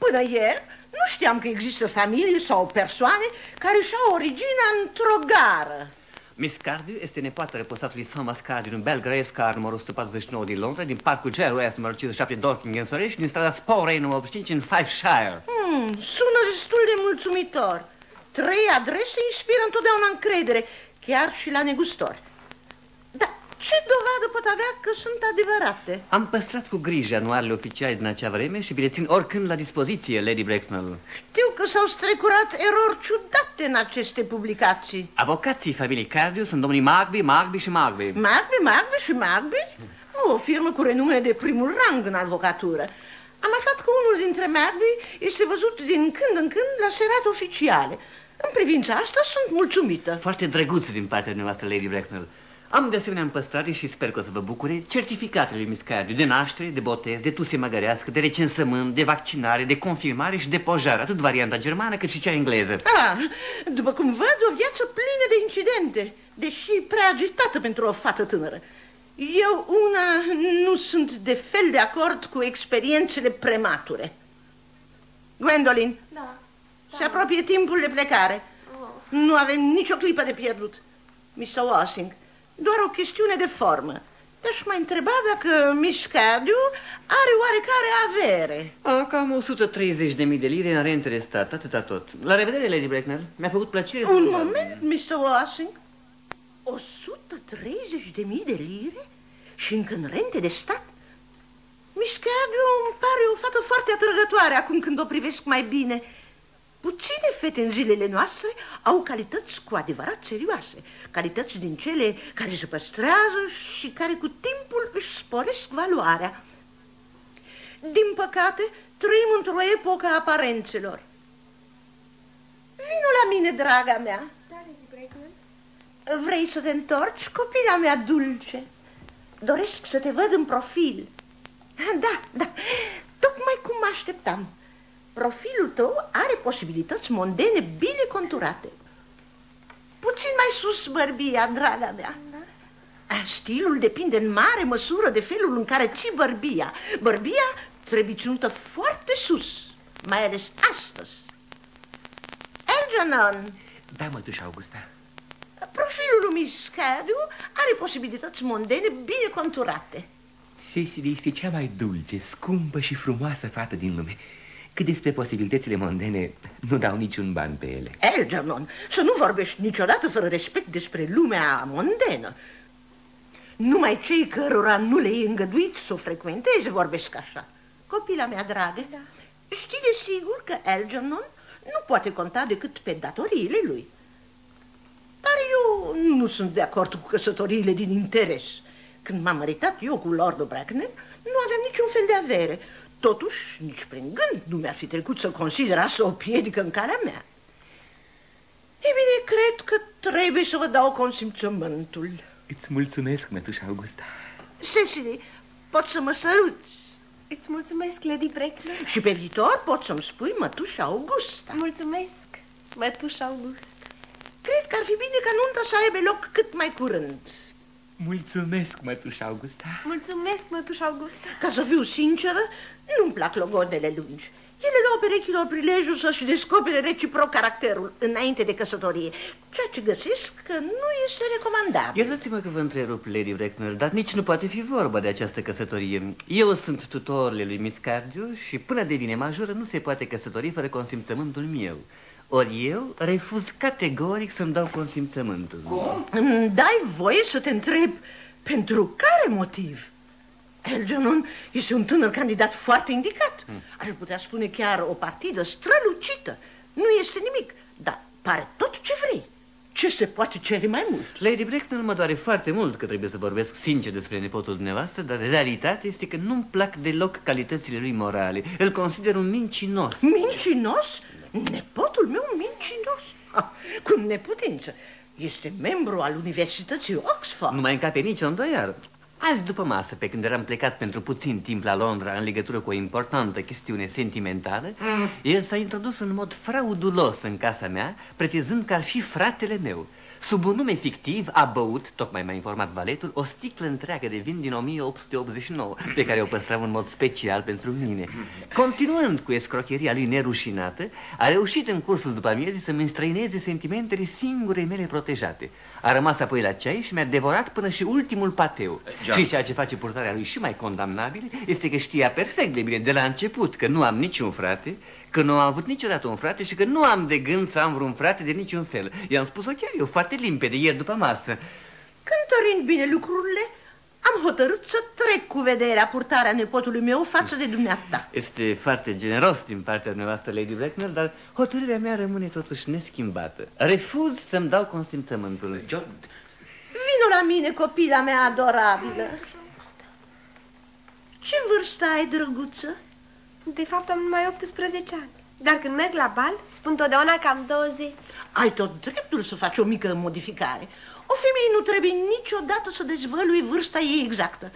Până ieri nu știam că există familii sau persoane care și-au originea într-o gară. Miss Cardew este nepoată reposatului Thomas Cardew în Belgrave Scar, numărul 149 din Londra, din parcul Jerry West, numărul 57 Dorking în Surrey și din strada Sporey, numărul 85 în Fifeshire. Hmm, sună destul de mulțumitor. Trei adrese inspiră întotdeauna încredere, chiar și la negustori. Dar ce dovadă pot avea că sunt adevărate? Am păstrat cu grijă anuarele oficiale din acea vreme și vi le țin oricând la dispoziție, Lady Bracknell. Știu că s-au strecurat erori ciudate în aceste publicații. Avocații familiei Cardew sunt domnii Magby, Magby și Magby. Magby, Magby și Magby? O firmă cu renume de primul rang în avocatură. Am aflat că unul dintre Magby este văzut din când în când la serate oficiale. În privința asta sunt mulțumită. Foarte drăguț din partea noastră, Lady Bracknell. Am de asemenea în păstrare și sper că o să vă bucure certificatele lui Miss Cardew de naștere, de botez, de tuse măgărească, de recensământ, de vaccinare, de confirmare și de pojare, atât varianta germană cât și cea engleză. Ah, după cum văd, o viață plină de incidente, deși prea agitată pentru o fată tânără. Eu, una, nu sunt de fel de acord cu experiențele premature. Gwendolyn, Da. se apropie timpul de plecare. Nu avem nicio clipă de pierdut. Mr. Washing, doar o chestiune de formă. Te-aș mai întreba dacă Miss Cardew are oarecare avere. A, cam 130.000 de lire în rente de stat, atâta tot. La revedere, Lady Bracknell. Mi-a făcut plăcere să Un vă văd. moment, Mr. Washing. 130 de mii de lire? Și încă în rente de stat? Miss Cardew îmi pare o fată foarte atrăgătoare acum când o privesc mai bine. Puține fete în zilele noastre au calități cu adevărat serioase, calități din cele care se păstrează și care cu timpul își sporesc valoarea. Din păcate, trăim într-o epocă a aparențelor. Vino la mine, draga mea. Da, Lady Bracknell. Vrei să te întorci, copila mea dulce? Doresc să te văd în profil. Da, da, tocmai cum mă așteptam. Profilul tău are posibilități mondene bine conturate. Puțin mai sus, bărbia, draga mea. A, Stilul depinde în mare măsură de felul în care ții bărbia. Bărbia trebuie ținută foarte sus, mai ales astăzi. Algernon, Da, mătușa Augusta. Profilul lui Miss Cardew are posibilități mondene bine conturate. Cecily este cea mai dulce, scumpă și frumoasă fată din lume. Cât despre posibilitățile mondene, nu dau niciun ban pe ele. Algernon, să nu vorbești niciodată fără respect despre lumea mondenă. Numai cei cărora nu le e îngăduit să o frecventeze vorbesc așa. Copila mea dragă, da. știi de sigur că Algernon nu poate conta decât pe datoriile lui. Dar eu nu sunt de acord cu căsătoriile din interes. Când m-am măritat eu cu Lord Bracknell, nu aveam niciun fel de avere. Totuși, nici prin gând nu mi-ar fi trecut să consider asta o piedică în calea mea. Ei bine, cred că trebuie să vă dau consimțământul. Îți mulțumesc, mătușa Augusta. Cecily, poți să mă săruți. Îți mulțumesc, Lady Bracknell. Și pe viitor poți să-mi spui mătușa Augusta. Mulțumesc, mătușa August. Cred că ar fi bine ca nunta să aibă loc cât mai curând. Mulțumesc, mătușa Augusta. Mulțumesc, mătușa Augusta. Ca să fiu sinceră, nu-mi plac logodele lungi. Ele dau perechilor prilejul să-și descopere reciproc caracterul înainte de căsătorie, ceea ce găsesc că nu este recomandabil. Iertați-mă că vă întrerup, Lady Bracknell, dar nici nu poate fi vorba de această căsătorie. Eu sunt tutorele lui Miss Cardew și până devine majoră nu se poate căsători fără consimțământul meu. Ori eu refuz categoric să-mi dau consimțământul. Cum? Îmi dai voie să te întreb pentru care motiv? Algernon este un tânăr candidat foarte indicat. Aș putea spune chiar o partidă strălucită. Nu este nimic, dar pare tot ce vrei. Ce se poate cere mai mult? Lady Bracknell mă doare foarte mult că trebuie să vorbesc sincer despre nepotul dumneavoastră, dar realitatea este că nu-mi plac deloc calitățile lui morale. Îl consider un mincinos. Mincinos? Nepotul meu mincinos? Ha, cu neputință. Este membru al Universității Oxford. Nu mai încape nicio îndoială. Azi după masă, pe când eram plecat pentru puțin timp la Londra în legătură cu o importantă chestiune sentimentală, mm. el s-a introdus în mod fraudulos în casa mea, pretinzând că ar fi fratele meu. Sub un nume fictiv a băut, tocmai m-a informat valetul, o sticlă întreagă de vin din 1889, pe care o păstram în mod special pentru mine. Continuând cu escrocheria lui nerușinată, a reușit în cursul după amiezii să-mi înstrăineze sentimentele singurei mele protejate. A rămas apoi la ceai și mi-a devorat până și ultimul pateu. John. Și ceea ce face purtarea lui și mai condamnabil este că știa perfect de bine de la început că nu am niciun frate, că nu am avut niciodată un frate și că nu am de gând să am vreun frate de niciun fel. I-am spus-o chiar eu foarte limpede ieri după masă. Cântărind bine lucrurile, am hotărât să trec cu vederea purtarea nepotului meu față de dumneata. Este foarte generos din partea dumneavoastră, Lady Bracknell, dar hotărârea mea rămâne totuși neschimbată. Refuz să-mi dau consimțământul. John... Vino la mine, copila mea adorabilă. Ce vârstă ai, drăguță? De fapt am numai 18 ani. Dar când merg la bal, spun totdeauna că am 20. Ai tot dreptul să faci o mică modificare. O femeie nu trebuie niciodată să dezvăluie vârsta ei exactă.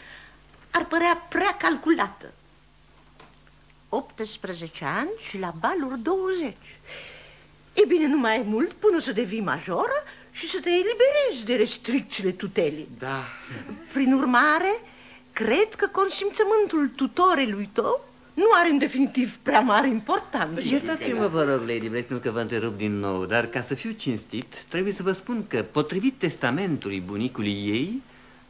Ar părea prea calculată. 18 ani și la baluri 20. E bine, nu mai e mult până să devii majoră și să te eliberezi de restricțiile tutelii. Da. Prin urmare, cred că consimțământul tutorelui tău nu are în definitiv prea mare importanță. Iertați-mă, vă rog, Lady Bracknell, că vă întrerup din nou, dar ca să fiu cinstit, trebuie să vă spun că, potrivit testamentului bunicului ei,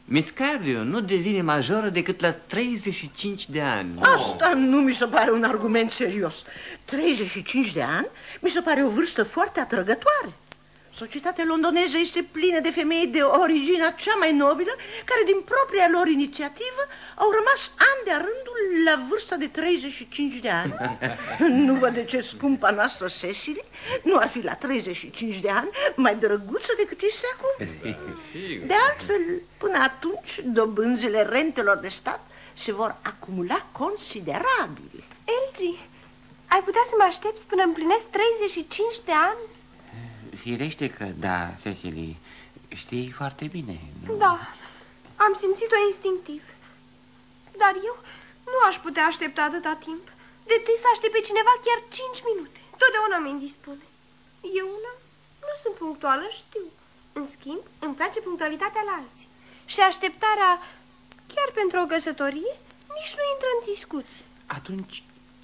Miss Cardio nu devine majoră decât la 35 de ani. Asta nu mi se pare un argument serios. 35 de ani mi se pare o vârstă foarte atrăgătoare. Societatea londoneză este plină de femei de originea cea mai nobilă, care din propria lor inițiativă au rămas ani de rândul la vârsta de 35 de ani. nu văd de ce scumpa noastră Cecily nu ar fi la 35 de ani mai drăguță decât este acum. De altfel, până atunci, dobânzile rentelor de stat se vor acumula considerabil. Elgie, ai putea să mă aștepți până împlinesc 35 de ani? Firește că da, Cecily, știi foarte bine. Nu? Da, am simțit-o instinctiv. Dar eu nu aș putea aștepta atâta timp. De te să aștept pe cineva chiar 5 minute. Totdeauna mi dispune. Eu una nu sunt punctuală, știu. În schimb, îmi place punctualitatea la alții. Și așteptarea, chiar pentru o căsătorie, nici nu intră în discuție. Atunci,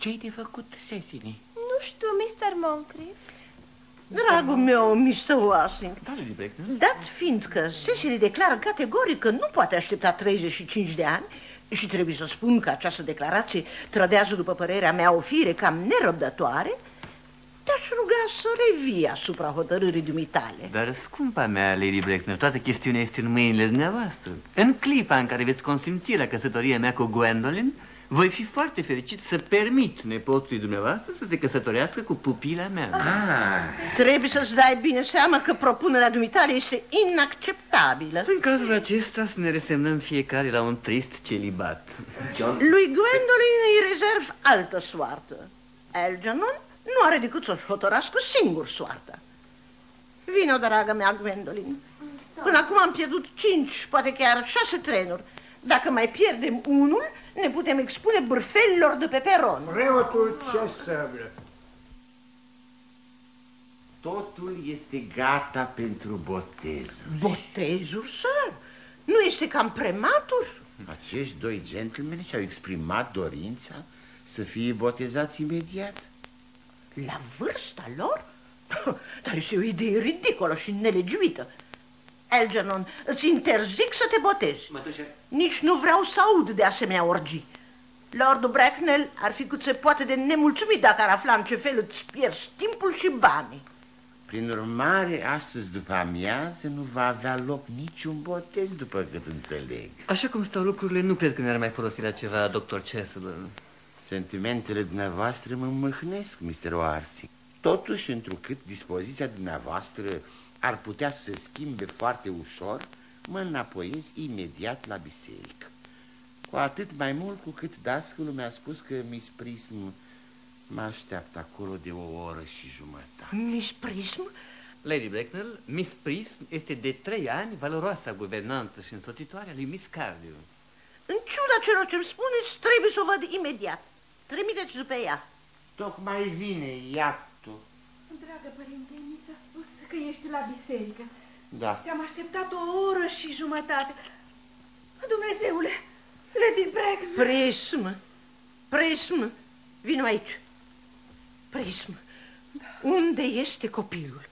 ce-ai de făcut, Cecily? Nu știu, Mr. Moncrief. Dragul meu, Mr. Washington, dat fiind că Cecily declară categoric că nu poate aștepta 35 de ani și trebuie să spun că această declarație trădează, după părerea mea, o fire cam nerăbdătoare, te-aș ruga să revii asupra hotărârii dumitale. Dar, scumpa mea, Lady Bracknell, toată chestiunea este în mâinile dumneavoastră. În clipa în care veți consimți la căsătoria mea cu Gwendolyn, voi fi foarte fericit să permit nepotului dumneavoastră să se căsătorească cu pupila mea. Ah. Trebuie să-ți dai bine seama că propunerea dumitale este inacceptabilă. În cazul acesta să ne resemnăm fiecare la un trist celibat. John? Lui Gwendolyn îi rezerv altă soartă. Algernon nu are decât să-și hotărască singur soarta. Vino, dragă mea, Gwendolyn. Până acum am pierdut cinci, poate chiar șase trenuri. Dacă mai pierdem unul, ne putem expune bârfelilor de pe peron. Preotul ce săblă. Totul este gata pentru botez. Botezul, sir? Nu este cam prematur? Acești doi gentlemen și-au exprimat dorința să fie botezați imediat. La vârsta lor? Dar este o idee ridicolă și nelegiuită. Algernon, îți interzic să te botezi. Mătușă. Nici nu vreau să aud de asemenea orgii. Lordul Bracknell ar fi cât se poate de nemulțumit dacă ar afla în ce fel îți pierzi timpul și banii. Prin urmare, astăzi după amiază nu va avea loc niciun botez, după cât înțeleg. Așa cum stau lucrurile, nu cred că ne-ar mai folosi la ceva, doctor Cheselon. Sentimentele dumneavoastră mă mâhnesc, Mr. Oarsi. Totuși, întrucât dispoziția dumneavoastră ar putea să se schimbe foarte ușor, mă înapoiez imediat la biserică. Cu atât mai mult cu cât dascălul mi-a spus că Miss Prism mă așteaptă acolo de o oră și jumătate. Miss Prism? Lady Bracknell, Miss Prism este de trei ani valoroasa guvernantă și însoțitoare a lui Miss Cardew. În ciuda celor ce-mi spuneți, trebuie să o văd imediat. Trimiteți după ea. Tocmai vine, iată. Dragă părinte, mi s-a spus că ești la biserică. Da. Te-am așteptat o oră și jumătate. Dumnezeule, Lady Bracknell. Prism, Prism, vino aici. Prism, unde este copilul?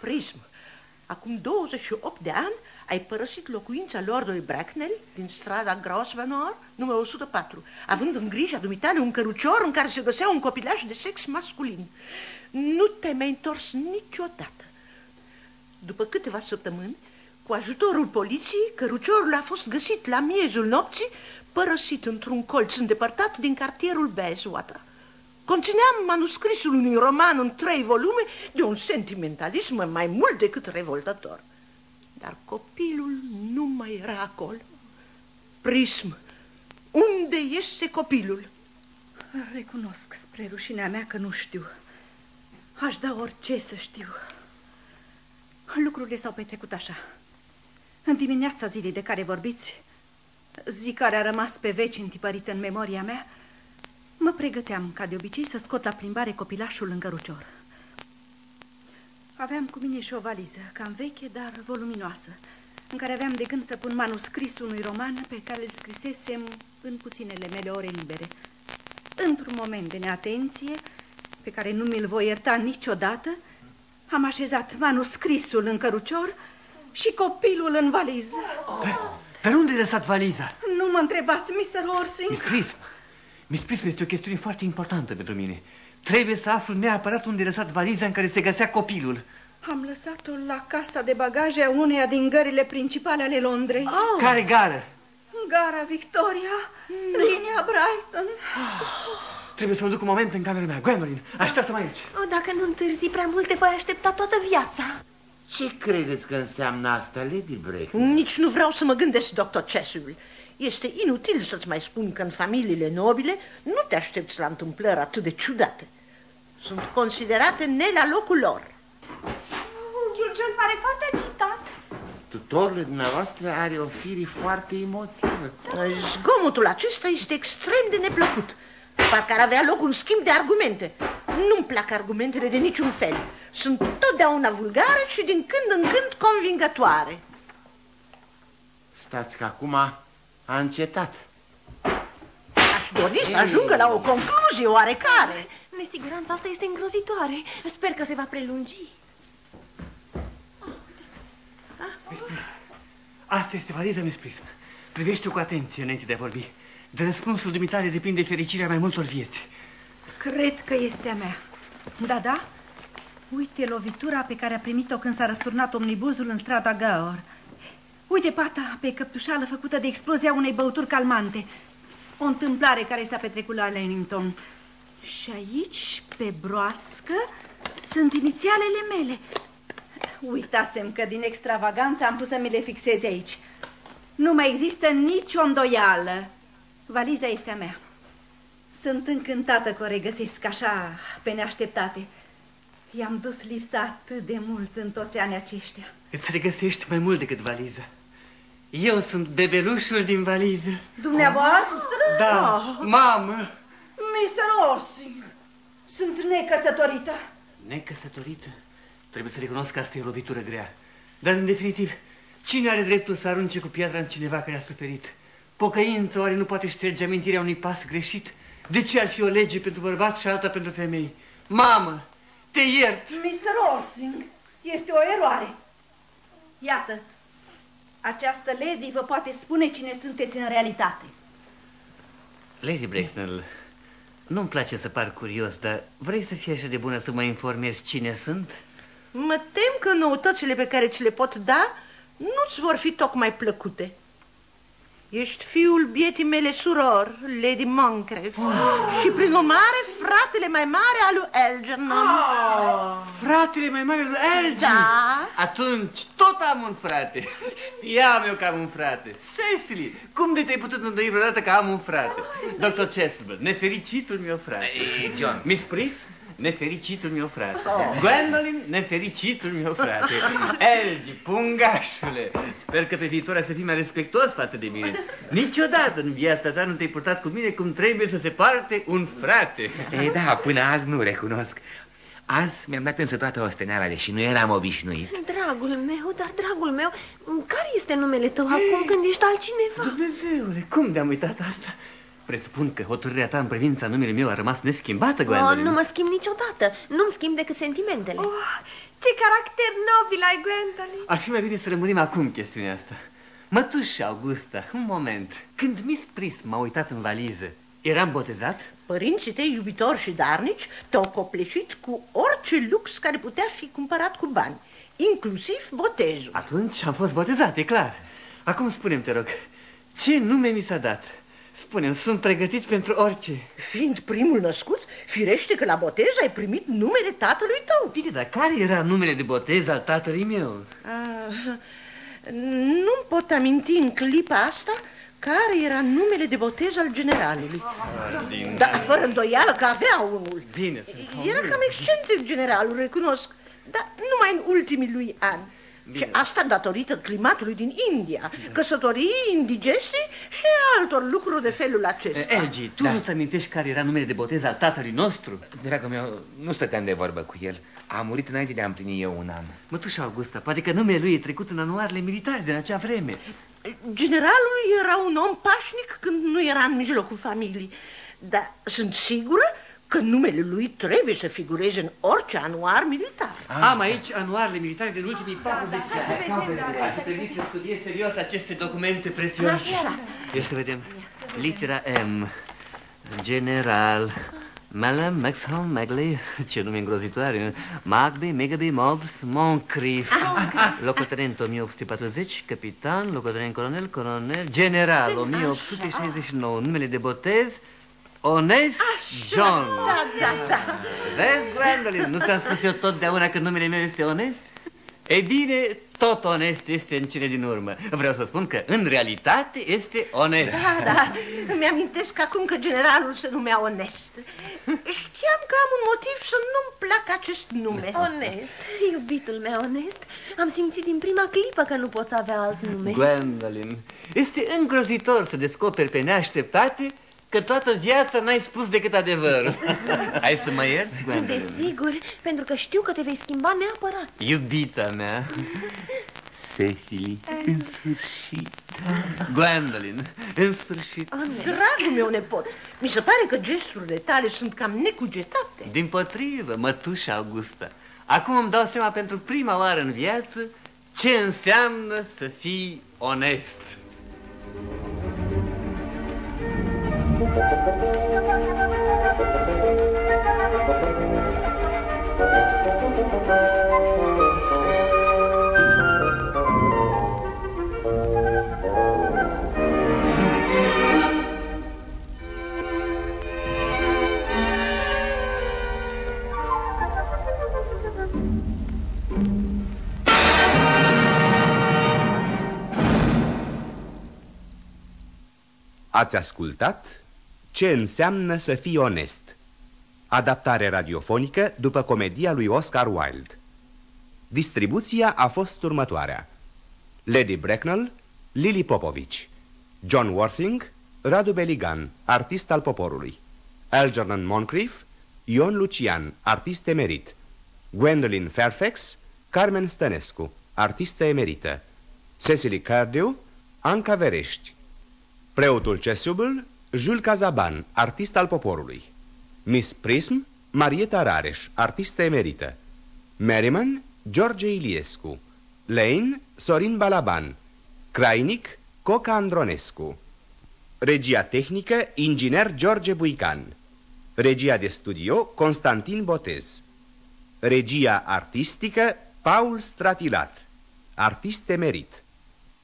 Prism, acum 28 de ani ai părăsit locuința lordului Bracknell din strada Grosvenor, numărul 104, având în grija dumitale un cărucior în care se găsea un copilaș de sex masculin. Nu te-ai mai întors niciodată. După câteva săptămâni, cu ajutorul poliției, căruciorul a fost găsit la miezul nopții, părăsit într-un colț îndepărtat din cartierul Bayswater. Conținea manuscrisul unui roman în trei volume de un sentimentalism mai mult decât revoltător. Dar copilul nu mai era acolo. Prism, unde este copilul? Recunosc spre rușinea mea că nu știu. Aș da orice să știu. Lucrurile s-au petrecut așa. În dimineața zilei de care vorbiți, zi care a rămas pe veci întipărită în memoria mea, mă pregăteam, ca de obicei, să scot la plimbare copilașul în cărucior. Aveam cu mine și o valiză, cam veche, dar voluminoasă, în care aveam de gând să pun manuscrisul unui roman pe care îl scrisesem în puținele mele ore libere. Într-un moment de neatenție, pe care nu mi-l voi ierta niciodată, am așezat manuscrisul în cărucior și copilul în valiză. Pe unde ai lăsat valiza? Nu mă întrebați, Mr. Horsing. Miss Prism, Miss Prism este o chestiune foarte importantă pentru mine. Trebuie să aflu neapărat unde ai lăsat valiza în care se găsea copilul. Am lăsat-o la casa de bagaje a uneia din gările principale ale Londrei. Oh. Care gară? Gara Victoria, linia Brighton. Trebuie să mă duc un moment în camera mea. Gwendolyn, așteaptă-mă aici. O, dacă nu întârzi prea mult, te voi aștepta toată viața. Ce credeți că înseamnă asta, Lady Breck? Nici nu vreau să mă gândesc, doctor Chasuble. Este inutil să-ți mai spun că în familiile nobile nu te aștepți la întâmplări atât de ciudate. Sunt considerate ne la locul lor. Unchiul John pare foarte agitat. Tutorul dumneavoastră are o fire foarte emotivă. Zgomotul acesta este extrem de neplăcut. Parcă ar avea loc un schimb de argumente. Nu-mi plac argumentele de niciun fel. Sunt totdeauna vulgare și din când în când convingătoare. Stați că acum a încetat. Aș dori să ajungă la o concluzie oarecare. Nesiguranța asta este îngrozitoare. Sper că se va prelungi. Miss Prism, asta este valiza Miss Prism. Privește-o cu atenție înainte de a vorbi. De răspunsul dumitare depinde fericirea mai multor vieți. Cred că este a mea. Da, da? Uite lovitura pe care a primit-o când s-a răsturnat omnibuzul în strada Gaor. Uite pata pe căptușală făcută de explozia unei băuturi calmante. O întâmplare care s-a petrecut la Leamington. Și aici, pe broască, sunt inițialele mele. Uitasem că din extravaganță am pus să mi le fixeze aici. Nu mai există nicio îndoială. Valiza este a mea. Sunt încântată că o regăsesc așa, pe neașteptate. I-am dus lipsa atât de mult în toți anii aceștia. Îți regăsești mai mult decât valiză. Eu sunt bebelușul din valiză. Dumneavoastră? Da, Oh. mamă. Mr. Orsing, sunt necăsătorită. Necăsătorită. Trebuie să recunosc că asta e o lovitură grea. Dar, în definitiv, cine are dreptul să arunce cu piatra în cineva care a suferit? Pocăința oare nu poate șterge amintirea unui pas greșit? De ce ar fi o lege pentru bărbați și alta pentru femei? Mamă, te iert! Mr. Orsing, este o eroare. Iată, această lady vă poate spune cine sunteți în realitate. Lady Bracknell, nu-mi place să par curios, dar vrei să fii așa de bună să mă informezi cine sunt? Mă tem că noutățile pe care ți le pot da nu-ți vor fi tocmai plăcute. Ești fiul bietii mele suror, Lady Moncrief oh. Și prin urmare fratele mai mare al lui Algernon oh. Fratele mai mare al lui Algernon? Da Atunci tot am un frate Știam eu că am un frate Cecily, cum de te-ai putut îndoi vreodată că am un frate? Dr. Chesable, nefericitul meu frate Ei, John Miss Prism, nefericitul meu frate. Oh. Gwendolyn, nefericitul meu frate. Elgi, pungașule, sper că pe viitor să fii mai respectuos față de mine. Niciodată în viața ta nu te-ai purtat cu mine cum trebuie să se parte un frate. Ei, da, până azi nu recunosc. Azi mi-am dat însă toată osteneala, deși nu eram obișnuit. Dragul meu, dar dragul meu, care este numele tău acum când ești altcineva? Dumnezeule, cum de-am uitat asta? Presupun că hotărârea ta în privința numele meu a rămas neschimbată, Gwendolyn. Oh, nu mă schimb niciodată. Nu-mi schimb decât sentimentele. Oh, ce caracter nobil ai, Gwendolyn. Ar fi mai bine să rămânim acum chestiunea asta. Mătușa Augusta, un moment. Când Miss Prism m-a uitat în valiză, eram botezat? Părinții tăi iubitori și darnici te-au copleșit cu orice lux care putea fi cumpărat cu bani, inclusiv botezul. Atunci am fost botezat, e clar. Acum spunem te rog, ce nume mi s-a dat? Spune sunt pregătit pentru orice. Fiind primul născut, firește că la botez ai primit numele tatălui tău. Bine, dar care era numele de botez al tatălui meu? Ah, nu pot aminti în clipa asta care era numele de botez al generalului. Din... Dar fără îndoială că avea unul. Bine, Era cam excentric generalul, recunosc, dar numai în ultimii lui ani. Bine. Și asta datorită climatului din India, căsătorii, indigeste și altor lucruri de felul acesta. Elgi, tu da. nu-ți amintești care era numele de botez al tatălui nostru? Dragul meu, nu stăteam de vorbă cu el. A murit înainte de a împlini eu un an. Mătușa Augusta, poate că numele lui e trecut în anuarele militare din acea vreme. Generalul era un om pașnic când nu era în mijlocul familiei. Dar sunt sigură că numele lui trebuie să figureze în orice anuar militar. Ah. Am aici anuarele militare din ultimii 40 de ani. Ar trebui să studiez serios aceste documente prețioase. Ia să vedem. Litera M. General. Malem, Maxham, Magley, ce nume îngrozitoare. Magby, Megaby, Mobs, Moncrief. Ah, locotenent 1840, capitan, locotenent colonel, colonel, general 1869. Numele de botez, Onest Așa, John. Da, da, da. Vezi, Gwendolyn, nu ți-am spus eu totdeauna că numele meu este Onest? Ei bine, tot onest este în cele din urmă. Vreau să spun că, în realitate, este onest. Da, da, mi-amintesc acum că generalul se numea Onest. Știam că am un motiv să nu-mi placă acest nume. Onest, iubitul meu Onest, am simțit din prima clipă că nu pot avea alt nume. Gwendolyn, este îngrozitor să descoperi pe neașteptate că toată viața n-ai spus decât adevăr. Hai să mă iert? Desigur, pentru că știu că te vei schimba neapărat. Iubita mea. Cecily, în sfârșit. Gwendolyn, în sfârșit. Dragul meu nepot, mi se pare că gesturile tale sunt cam necugetate. Din potrivă, mătușa Augusta. Acum îmi dau seama pentru prima oară în viață ce înseamnă să fii onest. Ați ascultat ce înseamnă să fii onest? Adaptare radiofonică după comedia lui Oscar Wilde. Distribuția a fost următoarea. Lady Bracknell, Lily Popovich, John Worthing, Radu Beligan, artist al poporului, Algernon Moncrief, Ion Lucian, artist emerit, Gwendolyn Fairfax, Carmen Stănescu, artistă emerită, Cecily Cardew, Anca Verești, preotul Cesubel, Jules Cazaban, artist al poporului. Miss Prism, Marieta Rareș, artistă emerită Merriman, George Iliescu. Lane, Sorin Balaban. Crainic, Coca Andronescu. Regia tehnică, inginer George Buican. Regia de studio, Constantin Botez. Regia artistică, Paul Stratilat. Artist emerit